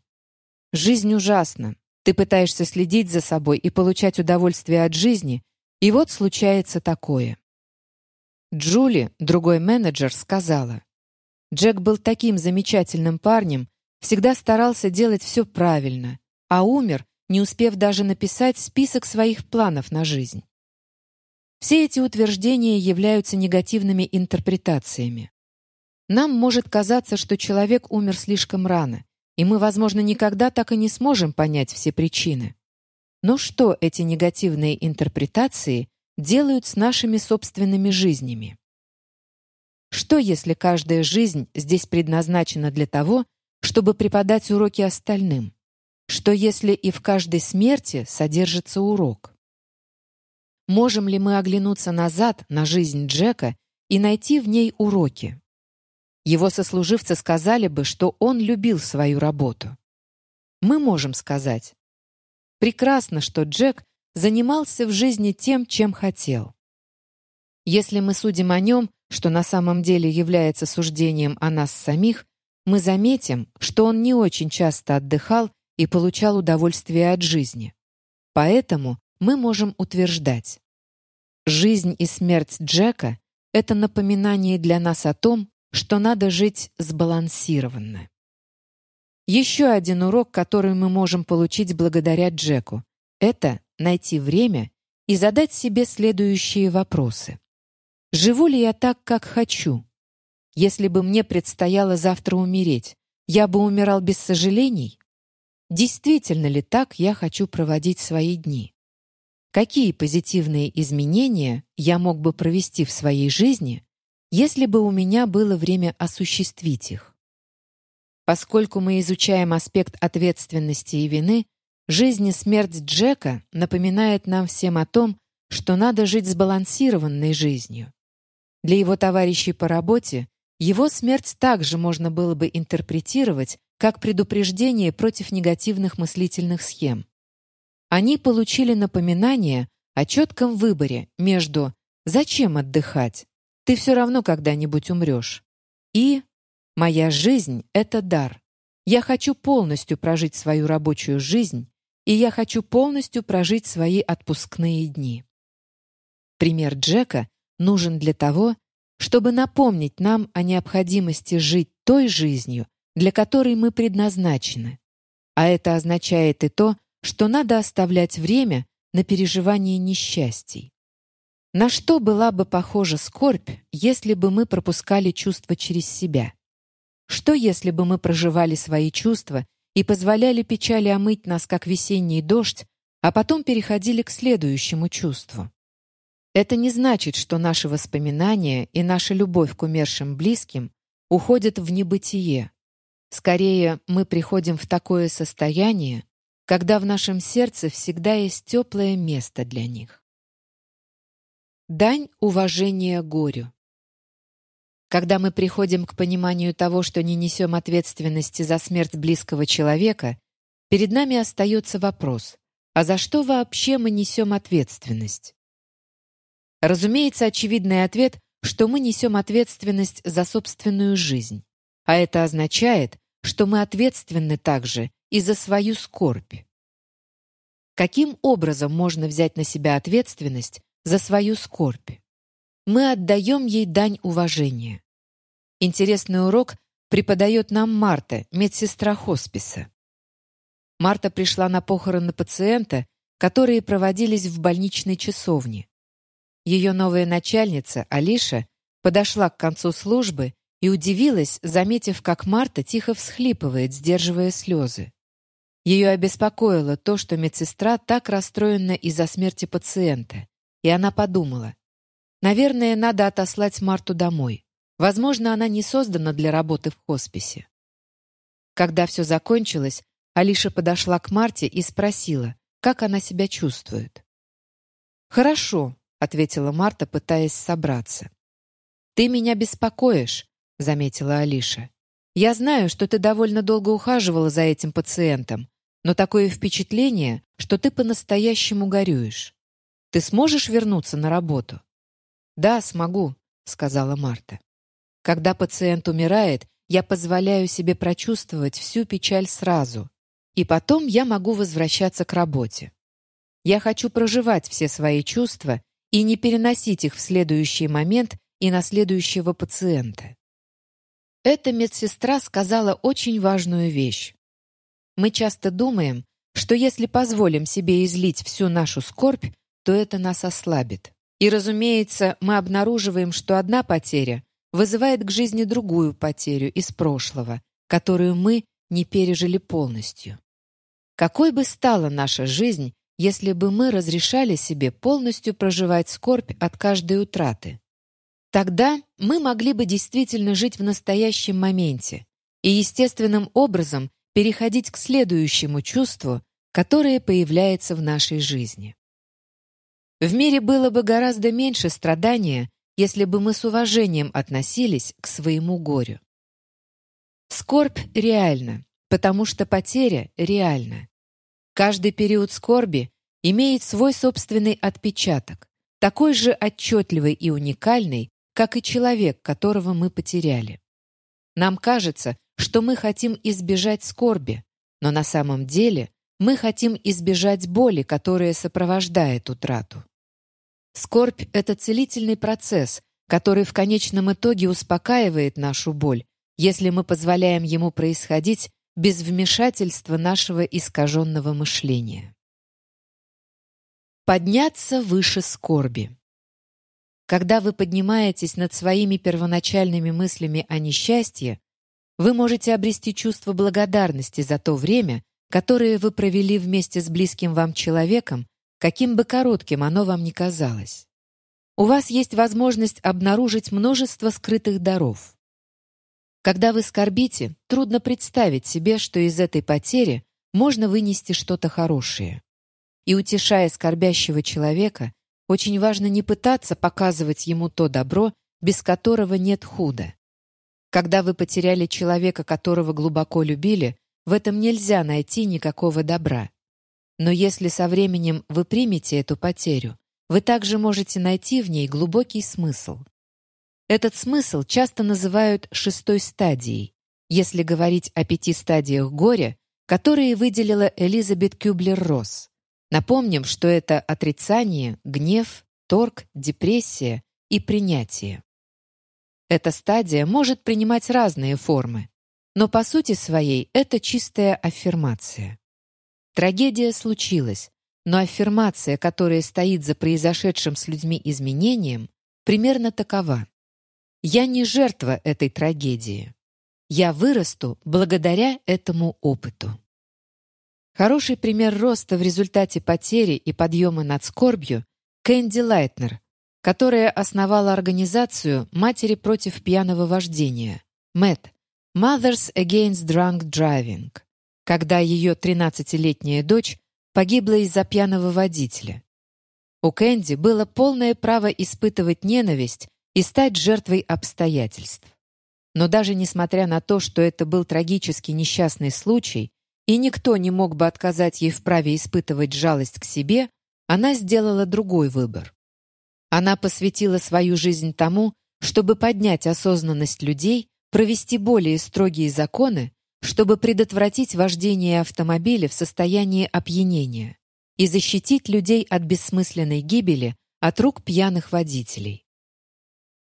«Жизнь ужасна. Ты пытаешься следить за собой и получать удовольствие от жизни, и вот случается такое». Джули, другой менеджер, сказала. «Джек был таким замечательным парнем, всегда старался делать все правильно, а умер, не успев даже написать список своих планов на жизнь». Все эти утверждения являются негативными интерпретациями. Нам может казаться, что человек умер слишком рано, и мы, возможно, никогда так и не сможем понять все причины. Но что эти негативные интерпретации делают с нашими собственными жизнями? Что, если каждая жизнь здесь предназначена для того, чтобы преподать уроки остальным? Что, если и в каждой смерти содержится урок? Можем ли мы оглянуться назад на жизнь Джека и найти в ней уроки? Его сослуживцы сказали бы, что он любил свою работу. Мы можем сказать. Прекрасно, что Джек занимался в жизни тем, чем хотел. Если мы судим о нем, что на самом деле является суждением о нас самих, мы заметим, что он не очень часто отдыхал и получал удовольствие от жизни. Поэтому мы можем утверждать, жизнь и смерть Джека — это напоминание для нас о том, что надо жить сбалансированно. Еще один урок, который мы можем получить благодаря Джеку, это найти время и задать себе следующие вопросы. Живу ли я так, как хочу? Если бы мне предстояло завтра умереть, я бы умирал без сожалений? Действительно ли так я хочу проводить свои дни? Какие позитивные изменения я мог бы провести в своей жизни, если бы у меня было время осуществить их? Поскольку мы изучаем аспект ответственности и вины, жизнь и смерть Джека напоминает нам всем о том, что надо жить сбалансированной жизнью. Для его товарищей по работе его смерть также можно было бы интерпретировать как предупреждение против негативных мыслительных схем. Они получили напоминание о четком выборе между «зачем отдыхать? Ты все равно когда-нибудь умрешь» и Моя жизнь — это дар. Я хочу полностью прожить свою рабочую жизнь, и я хочу полностью прожить свои отпускные дни. Пример Джека нужен для того, чтобы напомнить нам о необходимости жить той жизнью, для которой мы предназначены. А это означает и то, что надо оставлять время на переживание несчастий. На что была бы похожа скорбь, если бы мы пропускали чувства через себя? Что, если бы мы проживали свои чувства и позволяли печали омыть нас, как весенний дождь, а потом переходили к следующему чувству? Это не значит, что наши воспоминания и наша любовь к умершим близким уходят в небытие. Скорее, мы приходим в такое состояние, когда в нашем сердце всегда есть теплое место для них. Дань уважения горю. Когда мы приходим к пониманию того, что не несем ответственности за смерть близкого человека, перед нами остается вопрос, а за что вообще мы несем ответственность? Разумеется, очевидный ответ, что мы несем ответственность за собственную жизнь. А это означает, что мы ответственны также и за свою скорбь. Каким образом можно взять на себя ответственность за свою скорбь? мы отдаем ей дань уважения. Интересный урок преподает нам Марта, медсестра хосписа. Марта пришла на похороны пациента, которые проводились в больничной часовне. Ее новая начальница, Алиша, подошла к концу службы и удивилась, заметив, как Марта тихо всхлипывает, сдерживая слезы. Ее обеспокоило то, что медсестра так расстроена из-за смерти пациента, и она подумала, Наверное, надо отослать Марту домой. Возможно, она не создана для работы в хосписе. Когда все закончилось, Алиша подошла к Марте и спросила, как она себя чувствует. «Хорошо», — ответила Марта, пытаясь собраться. «Ты меня беспокоишь», — заметила Алиша. «Я знаю, что ты довольно долго ухаживала за этим пациентом, но такое впечатление, что ты по-настоящему горюешь. Ты сможешь вернуться на работу?» «Да, смогу», — сказала Марта. «Когда пациент умирает, я позволяю себе прочувствовать всю печаль сразу, и потом я могу возвращаться к работе. Я хочу проживать все свои чувства и не переносить их в следующий момент и на следующего пациента». Эта медсестра сказала очень важную вещь. Мы часто думаем, что если позволим себе излить всю нашу скорбь, то это нас ослабит. И, разумеется, мы обнаруживаем, что одна потеря вызывает к жизни другую потерю из прошлого, которую мы не пережили полностью. Какой бы стала наша жизнь, если бы мы разрешали себе полностью проживать скорбь от каждой утраты? Тогда мы могли бы действительно жить в настоящем моменте и естественным образом переходить к следующему чувству, которое появляется в нашей жизни. В мире было бы гораздо меньше страдания, если бы мы с уважением относились к своему горю. Скорбь реальна, потому что потеря реальна. Каждый период скорби имеет свой собственный отпечаток, такой же отчетливый и уникальный, как и человек, которого мы потеряли. Нам кажется, что мы хотим избежать скорби, но на самом деле мы хотим избежать боли, которая сопровождает утрату. Скорбь — это целительный процесс, который в конечном итоге успокаивает нашу боль, если мы позволяем ему происходить без вмешательства нашего искаженного мышления. Подняться выше скорби. когда вы поднимаетесь над своими первоначальными мыслями о несчастье, вы можете обрести чувство благодарности за то время, которое вы провели вместе с близким вам человеком, каким бы коротким оно вам ни казалось. У вас есть возможность обнаружить множество скрытых даров. Когда вы скорбите, трудно представить себе, что из этой потери можно вынести что-то хорошее. И утешая скорбящего человека, очень важно не пытаться показывать ему то добро, без которого нет худа. Когда вы потеряли человека, которого глубоко любили, в этом нельзя найти никакого добра. Но если со временем вы примете эту потерю, вы также можете найти в ней глубокий смысл. Этот смысл часто называют шестой стадией, если говорить о пяти стадиях горя, которые выделила Элизабет Кюблер-Росс. Напомним, что это отрицание, гнев, торг, депрессия и принятие. Эта стадия может принимать разные формы, но по сути своей это чистая аффирмация. Трагедия случилась, но аффирмация, которая стоит за произошедшим с людьми изменением, примерно такова. Я не жертва этой трагедии. Я вырасту благодаря этому опыту. Хороший пример роста в результате потери и подъема над скорбью — Кэнди Лайтнер, которая основала организацию «Матери против пьяного вождения» МЭД «Mothers Against Drunk Driving», когда ее 13-летняя дочь погибла из-за пьяного водителя. У Кэнди было полное право испытывать ненависть и стать жертвой обстоятельств. Но даже несмотря на то, что это был трагический несчастный случай, и никто не мог бы отказать ей в праве испытывать жалость к себе, она сделала другой выбор. Она посвятила свою жизнь тому, чтобы поднять осознанность людей, провести более строгие законы, чтобы предотвратить вождение автомобиля в состоянии опьянения и защитить людей от бессмысленной гибели от рук пьяных водителей.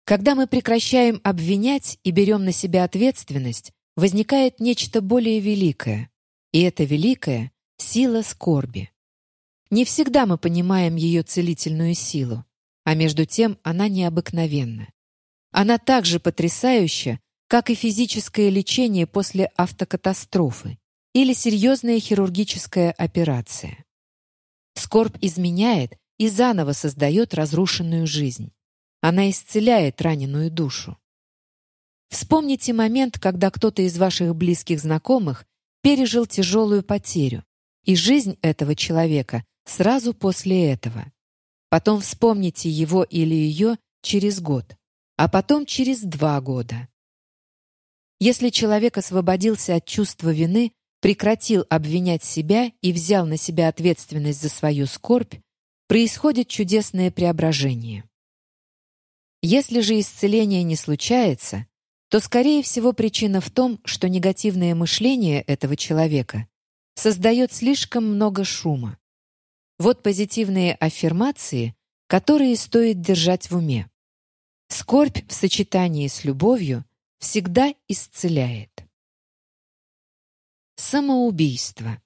Когда мы прекращаем обвинять и берем на себя ответственность, возникает нечто более великое, и это великое — сила скорби. Не всегда мы понимаем ее целительную силу, а между тем она необыкновенна. Она так же потрясающа, как и физическое лечение после автокатастрофы или серьезная хирургическая операция. Скорбь изменяет и заново создает разрушенную жизнь. Она исцеляет раненую душу. Вспомните момент, когда кто-то из ваших близких знакомых пережил тяжелую потерю, и жизнь этого человека сразу после этого. Потом вспомните его или ее через год, а потом через два года. Если человек освободился от чувства вины, прекратил обвинять себя и взял на себя ответственность за свою скорбь, происходит чудесное преображение. Если же исцеление не случается, то, скорее всего, причина в том, что негативное мышление этого человека создает слишком много шума. Вот позитивные аффирмации, которые стоит держать в уме. Скорбь в сочетании с любовью всегда исцеляет. Самоубийство.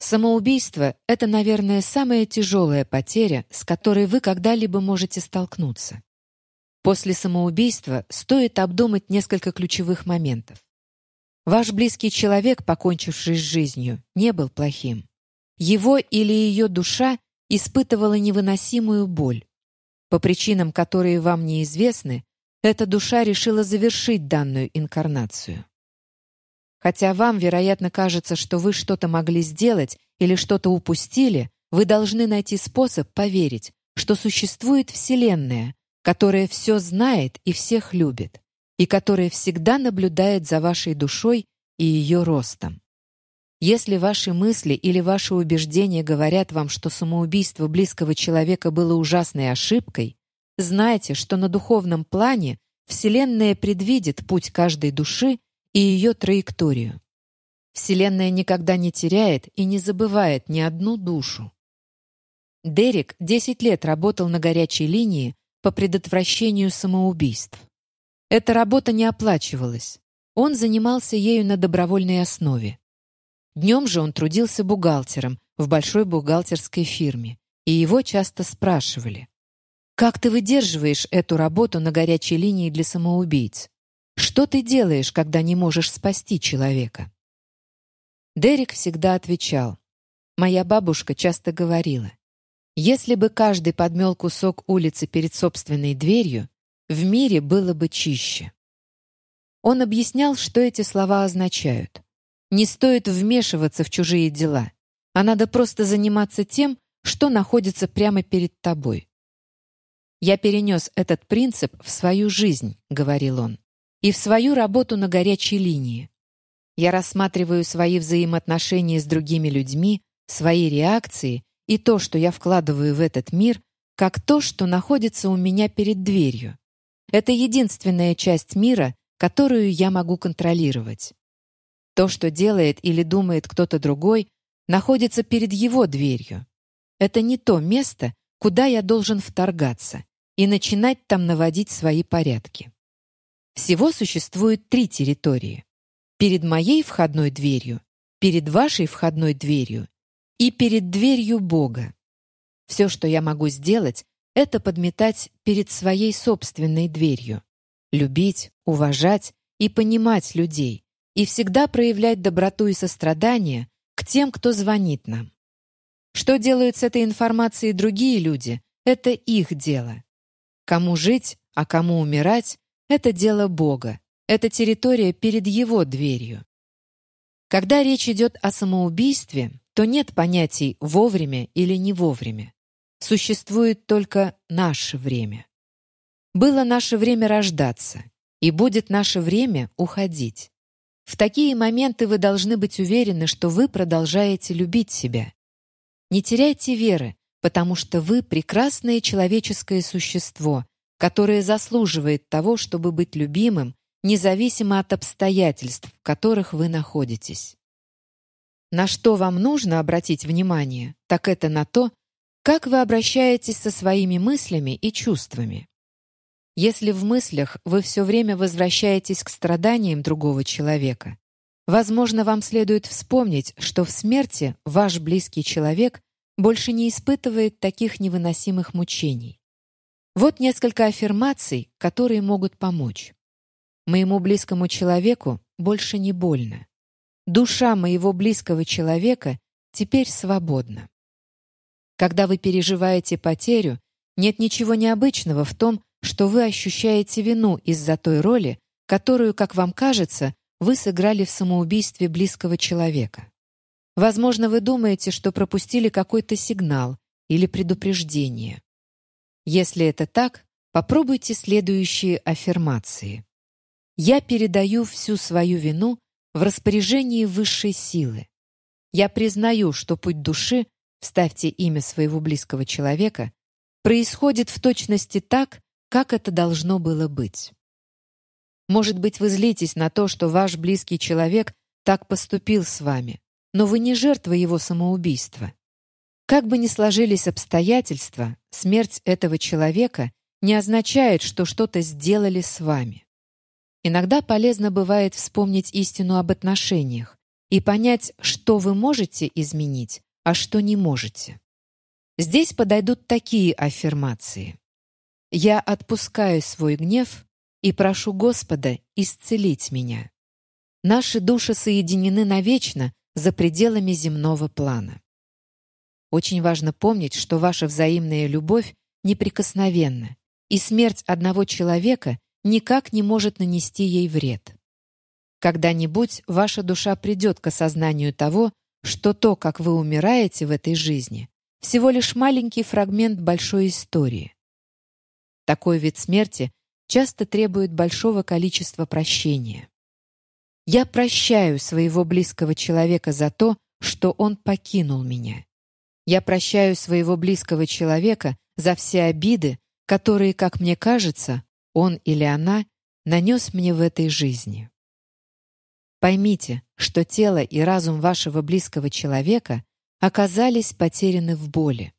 Самоубийство — это, наверное, самая тяжелая потеря, с которой вы когда-либо можете столкнуться. После самоубийства стоит обдумать несколько ключевых моментов. Ваш близкий человек, покончивший с жизнью, не был плохим. Его или ее душа испытывала невыносимую боль. По причинам, которые вам неизвестны, эта душа решила завершить данную инкарнацию. Хотя вам, вероятно, кажется, что вы что-то могли сделать или что-то упустили, вы должны найти способ поверить, что существует Вселенная, которая все знает и всех любит, и которая всегда наблюдает за вашей душой и ее ростом. Если ваши мысли или ваши убеждения говорят вам, что самоубийство близкого человека было ужасной ошибкой, знайте, что на духовном плане Вселенная предвидит путь каждой души и ее траекторию. Вселенная никогда не теряет и не забывает ни одну душу. Дерек 10 лет работал на горячей линии по предотвращению самоубийств. Эта работа не оплачивалась. Он занимался ею на добровольной основе. Днем же он трудился бухгалтером в большой бухгалтерской фирме, и его часто спрашивали. Как ты выдерживаешь эту работу на горячей линии для самоубийц? Что ты делаешь, когда не можешь спасти человека? Дерек всегда отвечал. Моя бабушка часто говорила, если бы каждый подмел кусок улицы перед собственной дверью, в мире было бы чище. Он объяснял, что эти слова означают. Не стоит вмешиваться в чужие дела, а надо просто заниматься тем, что находится прямо перед тобой. «Я перенес этот принцип в свою жизнь», — говорил он, «и в свою работу на горячей линии. Я рассматриваю свои взаимоотношения с другими людьми, свои реакции и то, что я вкладываю в этот мир, как то, что находится у меня перед дверью. Это единственная часть мира, которую я могу контролировать. То, что делает или думает кто-то другой, находится перед его дверью. Это не то место, куда я должен вторгаться и начинать там наводить свои порядки. Всего существует три территории перед моей входной дверью, перед вашей входной дверью и перед дверью Бога. Все, что я могу сделать, это подметать перед своей собственной дверью, любить, уважать и понимать людей, и всегда проявлять доброту и сострадание к тем, кто звонит нам. Что делают с этой информацией другие люди, это их дело. Кому жить, а кому умирать, это дело Бога, это территория перед его дверью. Когда речь идет о самоубийстве, то нет понятий «вовремя» или «не вовремя». Существует только наше время. Было наше время рождаться, и будет наше время уходить. В такие моменты вы должны быть уверены, что вы продолжаете любить себя. Не теряйте веры, потому что вы прекрасное человеческое существо, которое заслуживает того, чтобы быть любимым независимо от обстоятельств, в которых вы находитесь. На что вам нужно обратить внимание, так это на то, как вы обращаетесь со своими мыслями и чувствами. Если в мыслях вы все время возвращаетесь к страданиям другого человека, возможно, вам следует вспомнить, что в смерти ваш близкий человек больше не испытывает таких невыносимых мучений. Вот несколько аффирмаций, которые могут помочь. Моему близкому человеку больше не больно. Душа моего близкого человека теперь свободна. Когда вы переживаете потерю, нет ничего необычного в том, что вы ощущаете вину из-за той роли, которую, как вам кажется, вы сыграли в самоубийстве близкого человека. Возможно, вы думаете, что пропустили какой-то сигнал или предупреждение. Если это так, попробуйте следующие аффирмации. Я передаю всю свою вину в распоряжении высшей силы. Я признаю, что путь души, вставьте имя своего близкого человека, происходит в точности так, как это должно было быть. Может быть, вы злитесь на то, что ваш близкий человек так поступил с вами, но вы не жертва его самоубийства. Как бы ни сложились обстоятельства, смерть этого человека не означает, что что-то сделали с вами. Иногда полезно бывает вспомнить истину об отношениях и понять, что вы можете изменить, а что не можете. Здесь подойдут такие аффирмации. «Я отпускаю свой гнев и прошу Господа исцелить меня». Наши души соединены навечно за пределами земного плана. Очень важно помнить, что ваша взаимная любовь неприкосновенна, и смерть одного человека никак не может нанести ей вред. Когда-нибудь ваша душа придет к осознанию того, что то, как вы умираете в этой жизни, всего лишь маленький фрагмент большой истории. Такой вид смерти часто требует большого количества прощения. Я прощаю своего близкого человека за то, что он покинул меня. Я прощаю своего близкого человека за все обиды, которые, как мне кажется, он или она нанес мне в этой жизни. Поймите, что тело и разум вашего близкого человека оказались потеряны в боли.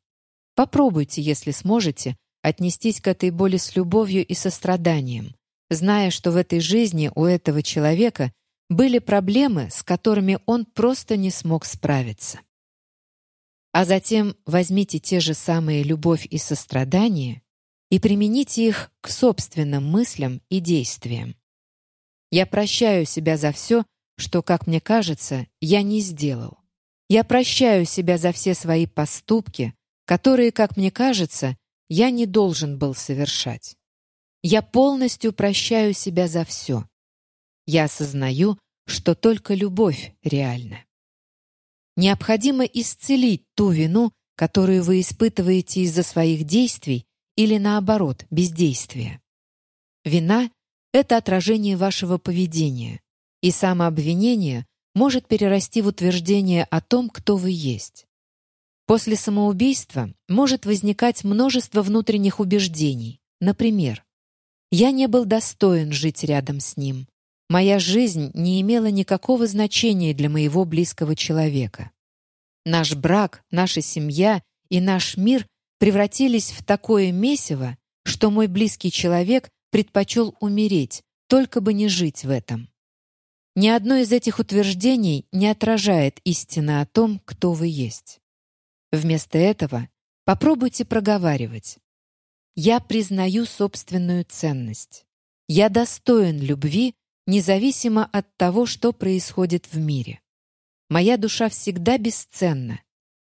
Попробуйте, если сможете, отнестись к этой боли с любовью и состраданием, зная, что в этой жизни у этого человека были проблемы, с которыми он просто не смог справиться. А затем возьмите те же самые любовь и сострадание и примените их к собственным мыслям и действиям. Я прощаю себя за все, что, как мне кажется, я не сделал. Я прощаю себя за все свои поступки, которые, как мне кажется, я не должен был совершать. Я полностью прощаю себя за все. Я осознаю, что только любовь реальна. Необходимо исцелить ту вину, которую вы испытываете из-за своих действий или, наоборот, бездействия. Вина — это отражение вашего поведения, и самообвинение может перерасти в утверждение о том, кто вы есть. После самоубийства может возникать множество внутренних убеждений. Например, «Я не был достоин жить рядом с ним. Моя жизнь не имела никакого значения для моего близкого человека. Наш брак, наша семья и наш мир превратились в такое месиво, что мой близкий человек предпочел умереть, только бы не жить в этом. Ни одно из этих утверждений не отражает истины о том, кто вы есть. Вместо этого попробуйте проговаривать. Я признаю собственную ценность. Я достоин любви, независимо от того, что происходит в мире. Моя душа всегда бесценна.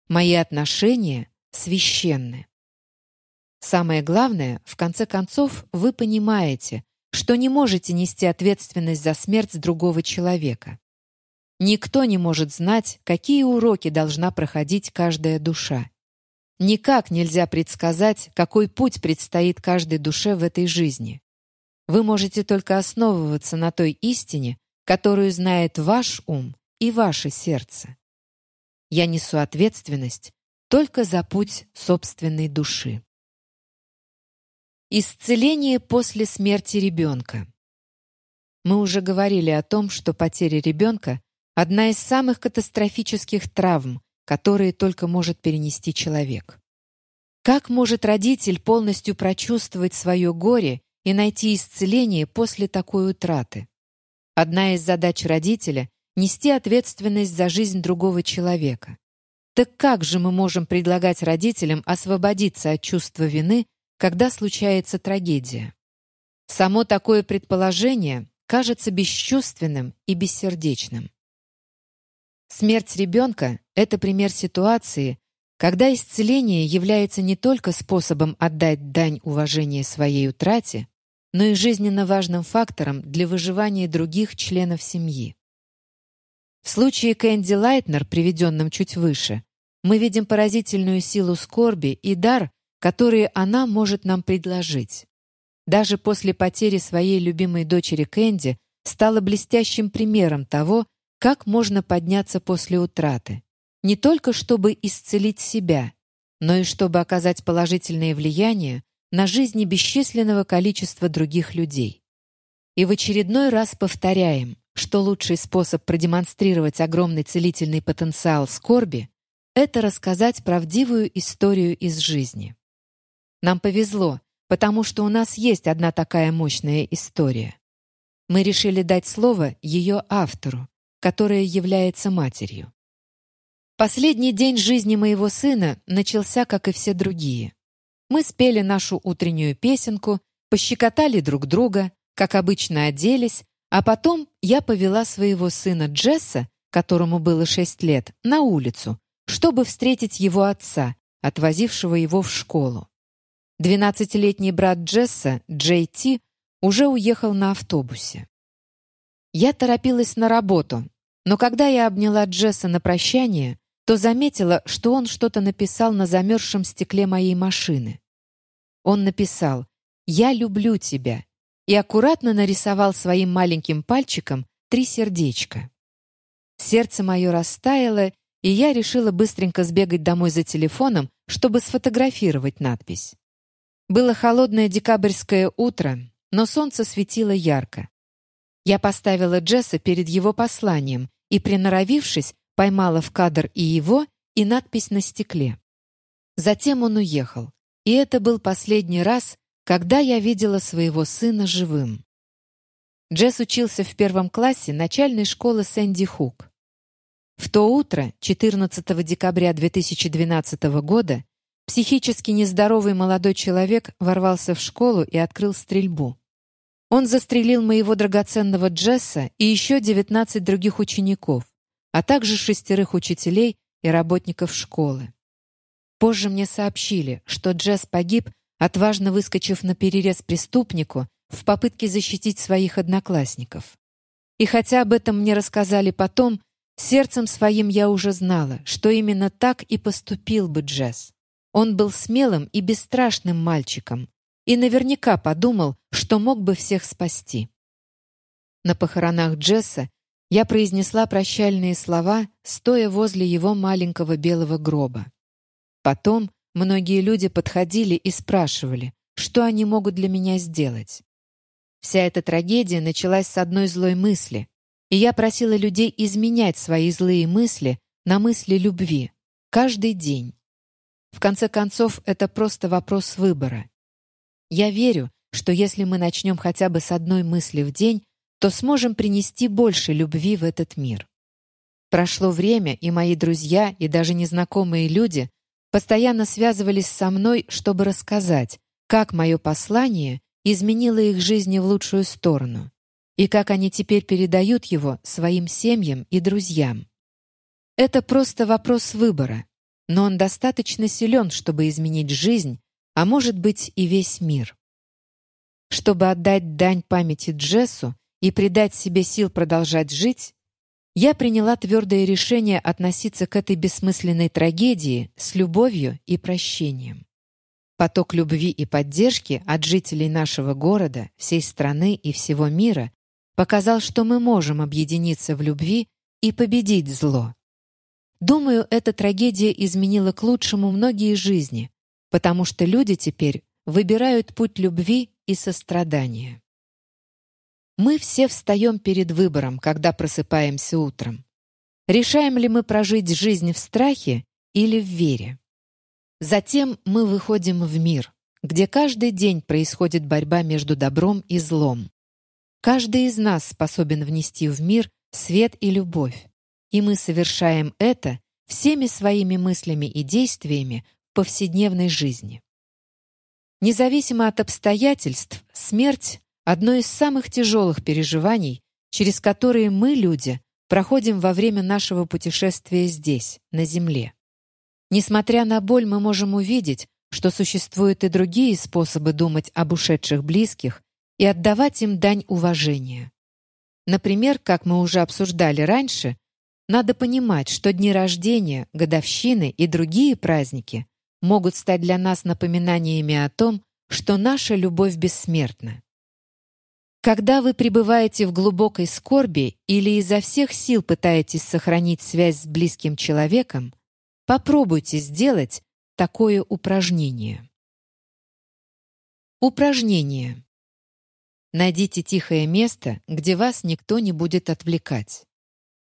Мои отношения священны. Самое главное, в конце концов, вы понимаете, что не можете нести ответственность за смерть другого человека. Никто не может знать, какие уроки должна проходить каждая душа. Никак нельзя предсказать, какой путь предстоит каждой душе в этой жизни. Вы можете только основываться на той истине, которую знает ваш ум и ваше сердце. Я несу ответственность только за путь собственной души. Исцеление после смерти ребенка. Мы уже говорили о том, что потеря ребенка – одна из самых катастрофических травм, которые только может перенести человек. Как может родитель полностью прочувствовать свое горе и найти исцеление после такой утраты? Одна из задач родителя — нести ответственность за жизнь другого человека. Так как же мы можем предлагать родителям освободиться от чувства вины, когда случается трагедия? Само такое предположение кажется бесчувственным и бессердечным. Смерть ребенка — это пример ситуации, когда исцеление является не только способом отдать дань уважения своей утрате, но и жизненно важным фактором для выживания других членов семьи. В случае Кэнди Лайтнер, приведенном чуть выше, мы видим поразительную силу скорби и дар, которые она может нам предложить. Даже после потери своей любимой дочери Кэнди стала блестящим примером того, как можно подняться после утраты. Не только чтобы исцелить себя, но и чтобы оказать положительное влияние на жизни бесчисленного количества других людей. И в очередной раз повторяем, что лучший способ продемонстрировать огромный целительный потенциал скорби — это рассказать правдивую историю из жизни. Нам повезло, потому что у нас есть одна такая мощная история. Мы решили дать слово ее автору, которая является матерью. Последний день жизни моего сына начался, как и все другие. Мы спели нашу утреннюю песенку, пощекотали друг друга, как обычно оделись, а потом я повела своего сына Джесса, которому было шесть лет, на улицу, чтобы встретить его отца, отвозившего его в школу. Двенадцатилетний брат Джесса, Джей Ти, уже уехал на автобусе. Я торопилась на работу, но когда я обняла Джесса на прощание, то заметила, что он что-то написал на замерзшем стекле моей машины. Он написал «Я люблю тебя» и аккуратно нарисовал своим маленьким пальчиком три сердечка. Сердце мое растаяло, и я решила быстренько сбегать домой за телефоном, чтобы сфотографировать надпись. Было холодное декабрьское утро, но солнце светило ярко. Я поставила Джесса перед его посланием и, приноровившись, поймала в кадр и его, и надпись на стекле. Затем он уехал, и это был последний раз, когда я видела своего сына живым. Джесс учился в первом классе начальной школы Сэнди Хук. В то утро, 14 декабря 2012 года, Психически нездоровый молодой человек ворвался в школу и открыл стрельбу. Он застрелил моего драгоценного Джесса и еще 19 других учеников, а также шестерых учителей и работников школы. Позже мне сообщили, что Джесс погиб, отважно выскочив на перерез преступнику в попытке защитить своих одноклассников. И хотя об этом мне рассказали потом, сердцем своим я уже знала, что именно так и поступил бы Джесс. Он был смелым и бесстрашным мальчиком и наверняка подумал, что мог бы всех спасти. На похоронах Джесса я произнесла прощальные слова, стоя возле его маленького белого гроба. Потом многие люди подходили и спрашивали, что они могут для меня сделать. Вся эта трагедия началась с одной злой мысли, и я просила людей изменять свои злые мысли на мысли любви каждый день. В конце концов, это просто вопрос выбора. Я верю, что если мы начнем хотя бы с одной мысли в день, то сможем принести больше любви в этот мир. Прошло время, и мои друзья и даже незнакомые люди постоянно связывались со мной, чтобы рассказать, как мое послание изменило их жизни в лучшую сторону и как они теперь передают его своим семьям и друзьям. Это просто вопрос выбора но он достаточно силен, чтобы изменить жизнь, а может быть и весь мир. Чтобы отдать дань памяти Джессу и придать себе сил продолжать жить, я приняла твердое решение относиться к этой бессмысленной трагедии с любовью и прощением. Поток любви и поддержки от жителей нашего города, всей страны и всего мира показал, что мы можем объединиться в любви и победить зло. Думаю, эта трагедия изменила к лучшему многие жизни, потому что люди теперь выбирают путь любви и сострадания. Мы все встаем перед выбором, когда просыпаемся утром. Решаем ли мы прожить жизнь в страхе или в вере? Затем мы выходим в мир, где каждый день происходит борьба между добром и злом. Каждый из нас способен внести в мир свет и любовь, и мы совершаем это всеми своими мыслями и действиями в повседневной жизни. Независимо от обстоятельств, смерть — одно из самых тяжелых переживаний, через которые мы, люди, проходим во время нашего путешествия здесь, на Земле. Несмотря на боль, мы можем увидеть, что существуют и другие способы думать об ушедших близких и отдавать им дань уважения. Например, как мы уже обсуждали раньше, надо понимать, что дни рождения, годовщины и другие праздники могут стать для нас напоминаниями о том, что наша любовь бессмертна. Когда вы пребываете в глубокой скорби или изо всех сил пытаетесь сохранить связь с близким человеком, попробуйте сделать такое упражнение. Упражнение. Найдите тихое место, где вас никто не будет отвлекать.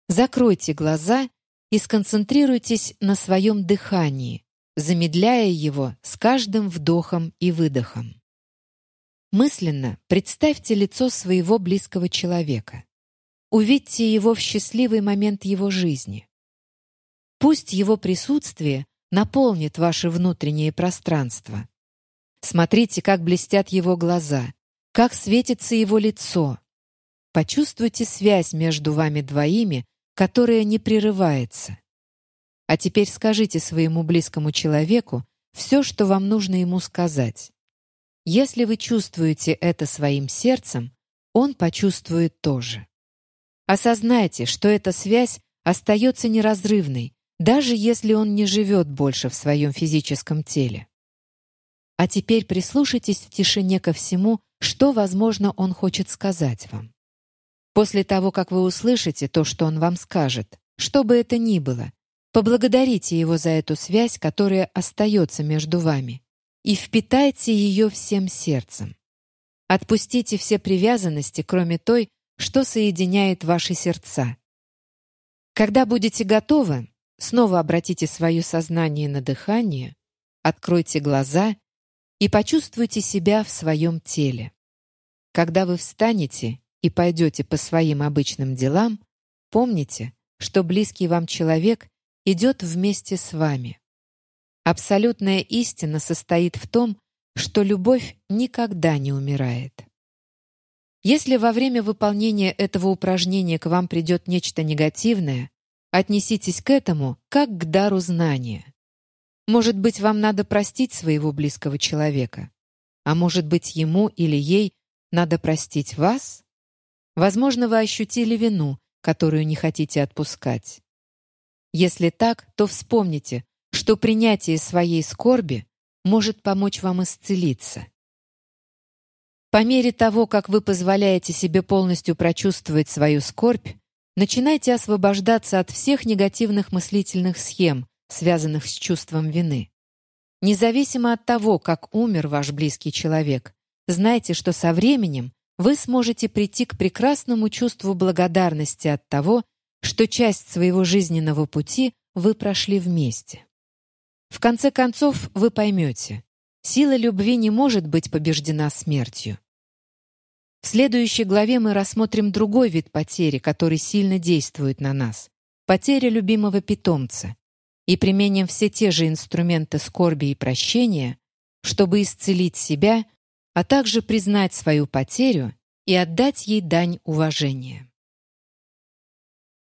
Закройте глаза и сконцентрируйтесь на своем дыхании, замедляя его с каждым вдохом и выдохом. Мысленно представьте лицо своего близкого человека. Увидьте его в счастливый момент его жизни. Пусть его присутствие наполнит ваше внутреннее пространство. Смотрите, как блестят его глаза, как светится его лицо. Почувствуйте связь между вами двоими которая не прерывается. А теперь скажите своему близкому человеку все, что вам нужно ему сказать. Если вы чувствуете это своим сердцем, он почувствует тоже. Осознайте, что эта связь остается неразрывной, даже если он не живет больше в своем физическом теле. А теперь прислушайтесь в тишине ко всему, что, возможно, он хочет сказать вам. После того, как вы услышите то, что он вам скажет, что бы это ни было, поблагодарите его за эту связь, которая остается между вами, и впитайте ее всем сердцем. Отпустите все привязанности, кроме той, что соединяет ваши сердца. Когда будете готовы, снова обратите свое сознание на дыхание, откройте глаза и почувствуйте себя в своем теле. Когда вы встанете и пойдете по своим обычным делам, помните, что близкий вам человек идет вместе с вами. Абсолютная истина состоит в том, что любовь никогда не умирает. Если во время выполнения этого упражнения к вам придет нечто негативное, отнеситесь к этому как к дару знания. Может быть, вам надо простить своего близкого человека, а может быть, ему или ей надо простить вас? Возможно, вы ощутили вину, которую не хотите отпускать. Если так, то вспомните, что принятие своей скорби может помочь вам исцелиться. По мере того, как вы позволяете себе полностью прочувствовать свою скорбь, начинайте освобождаться от всех негативных мыслительных схем, связанных с чувством вины. Независимо от того, как умер ваш близкий человек, знайте, что со временем вы сможете прийти к прекрасному чувству благодарности от того, что часть своего жизненного пути вы прошли вместе. В конце концов, вы поймете, сила любви не может быть побеждена смертью. В следующей главе мы рассмотрим другой вид потери, который сильно действует на нас — потеря любимого питомца, и применим все те же инструменты скорби и прощения, чтобы исцелить себя, а также признать свою потерю и отдать ей дань уважения.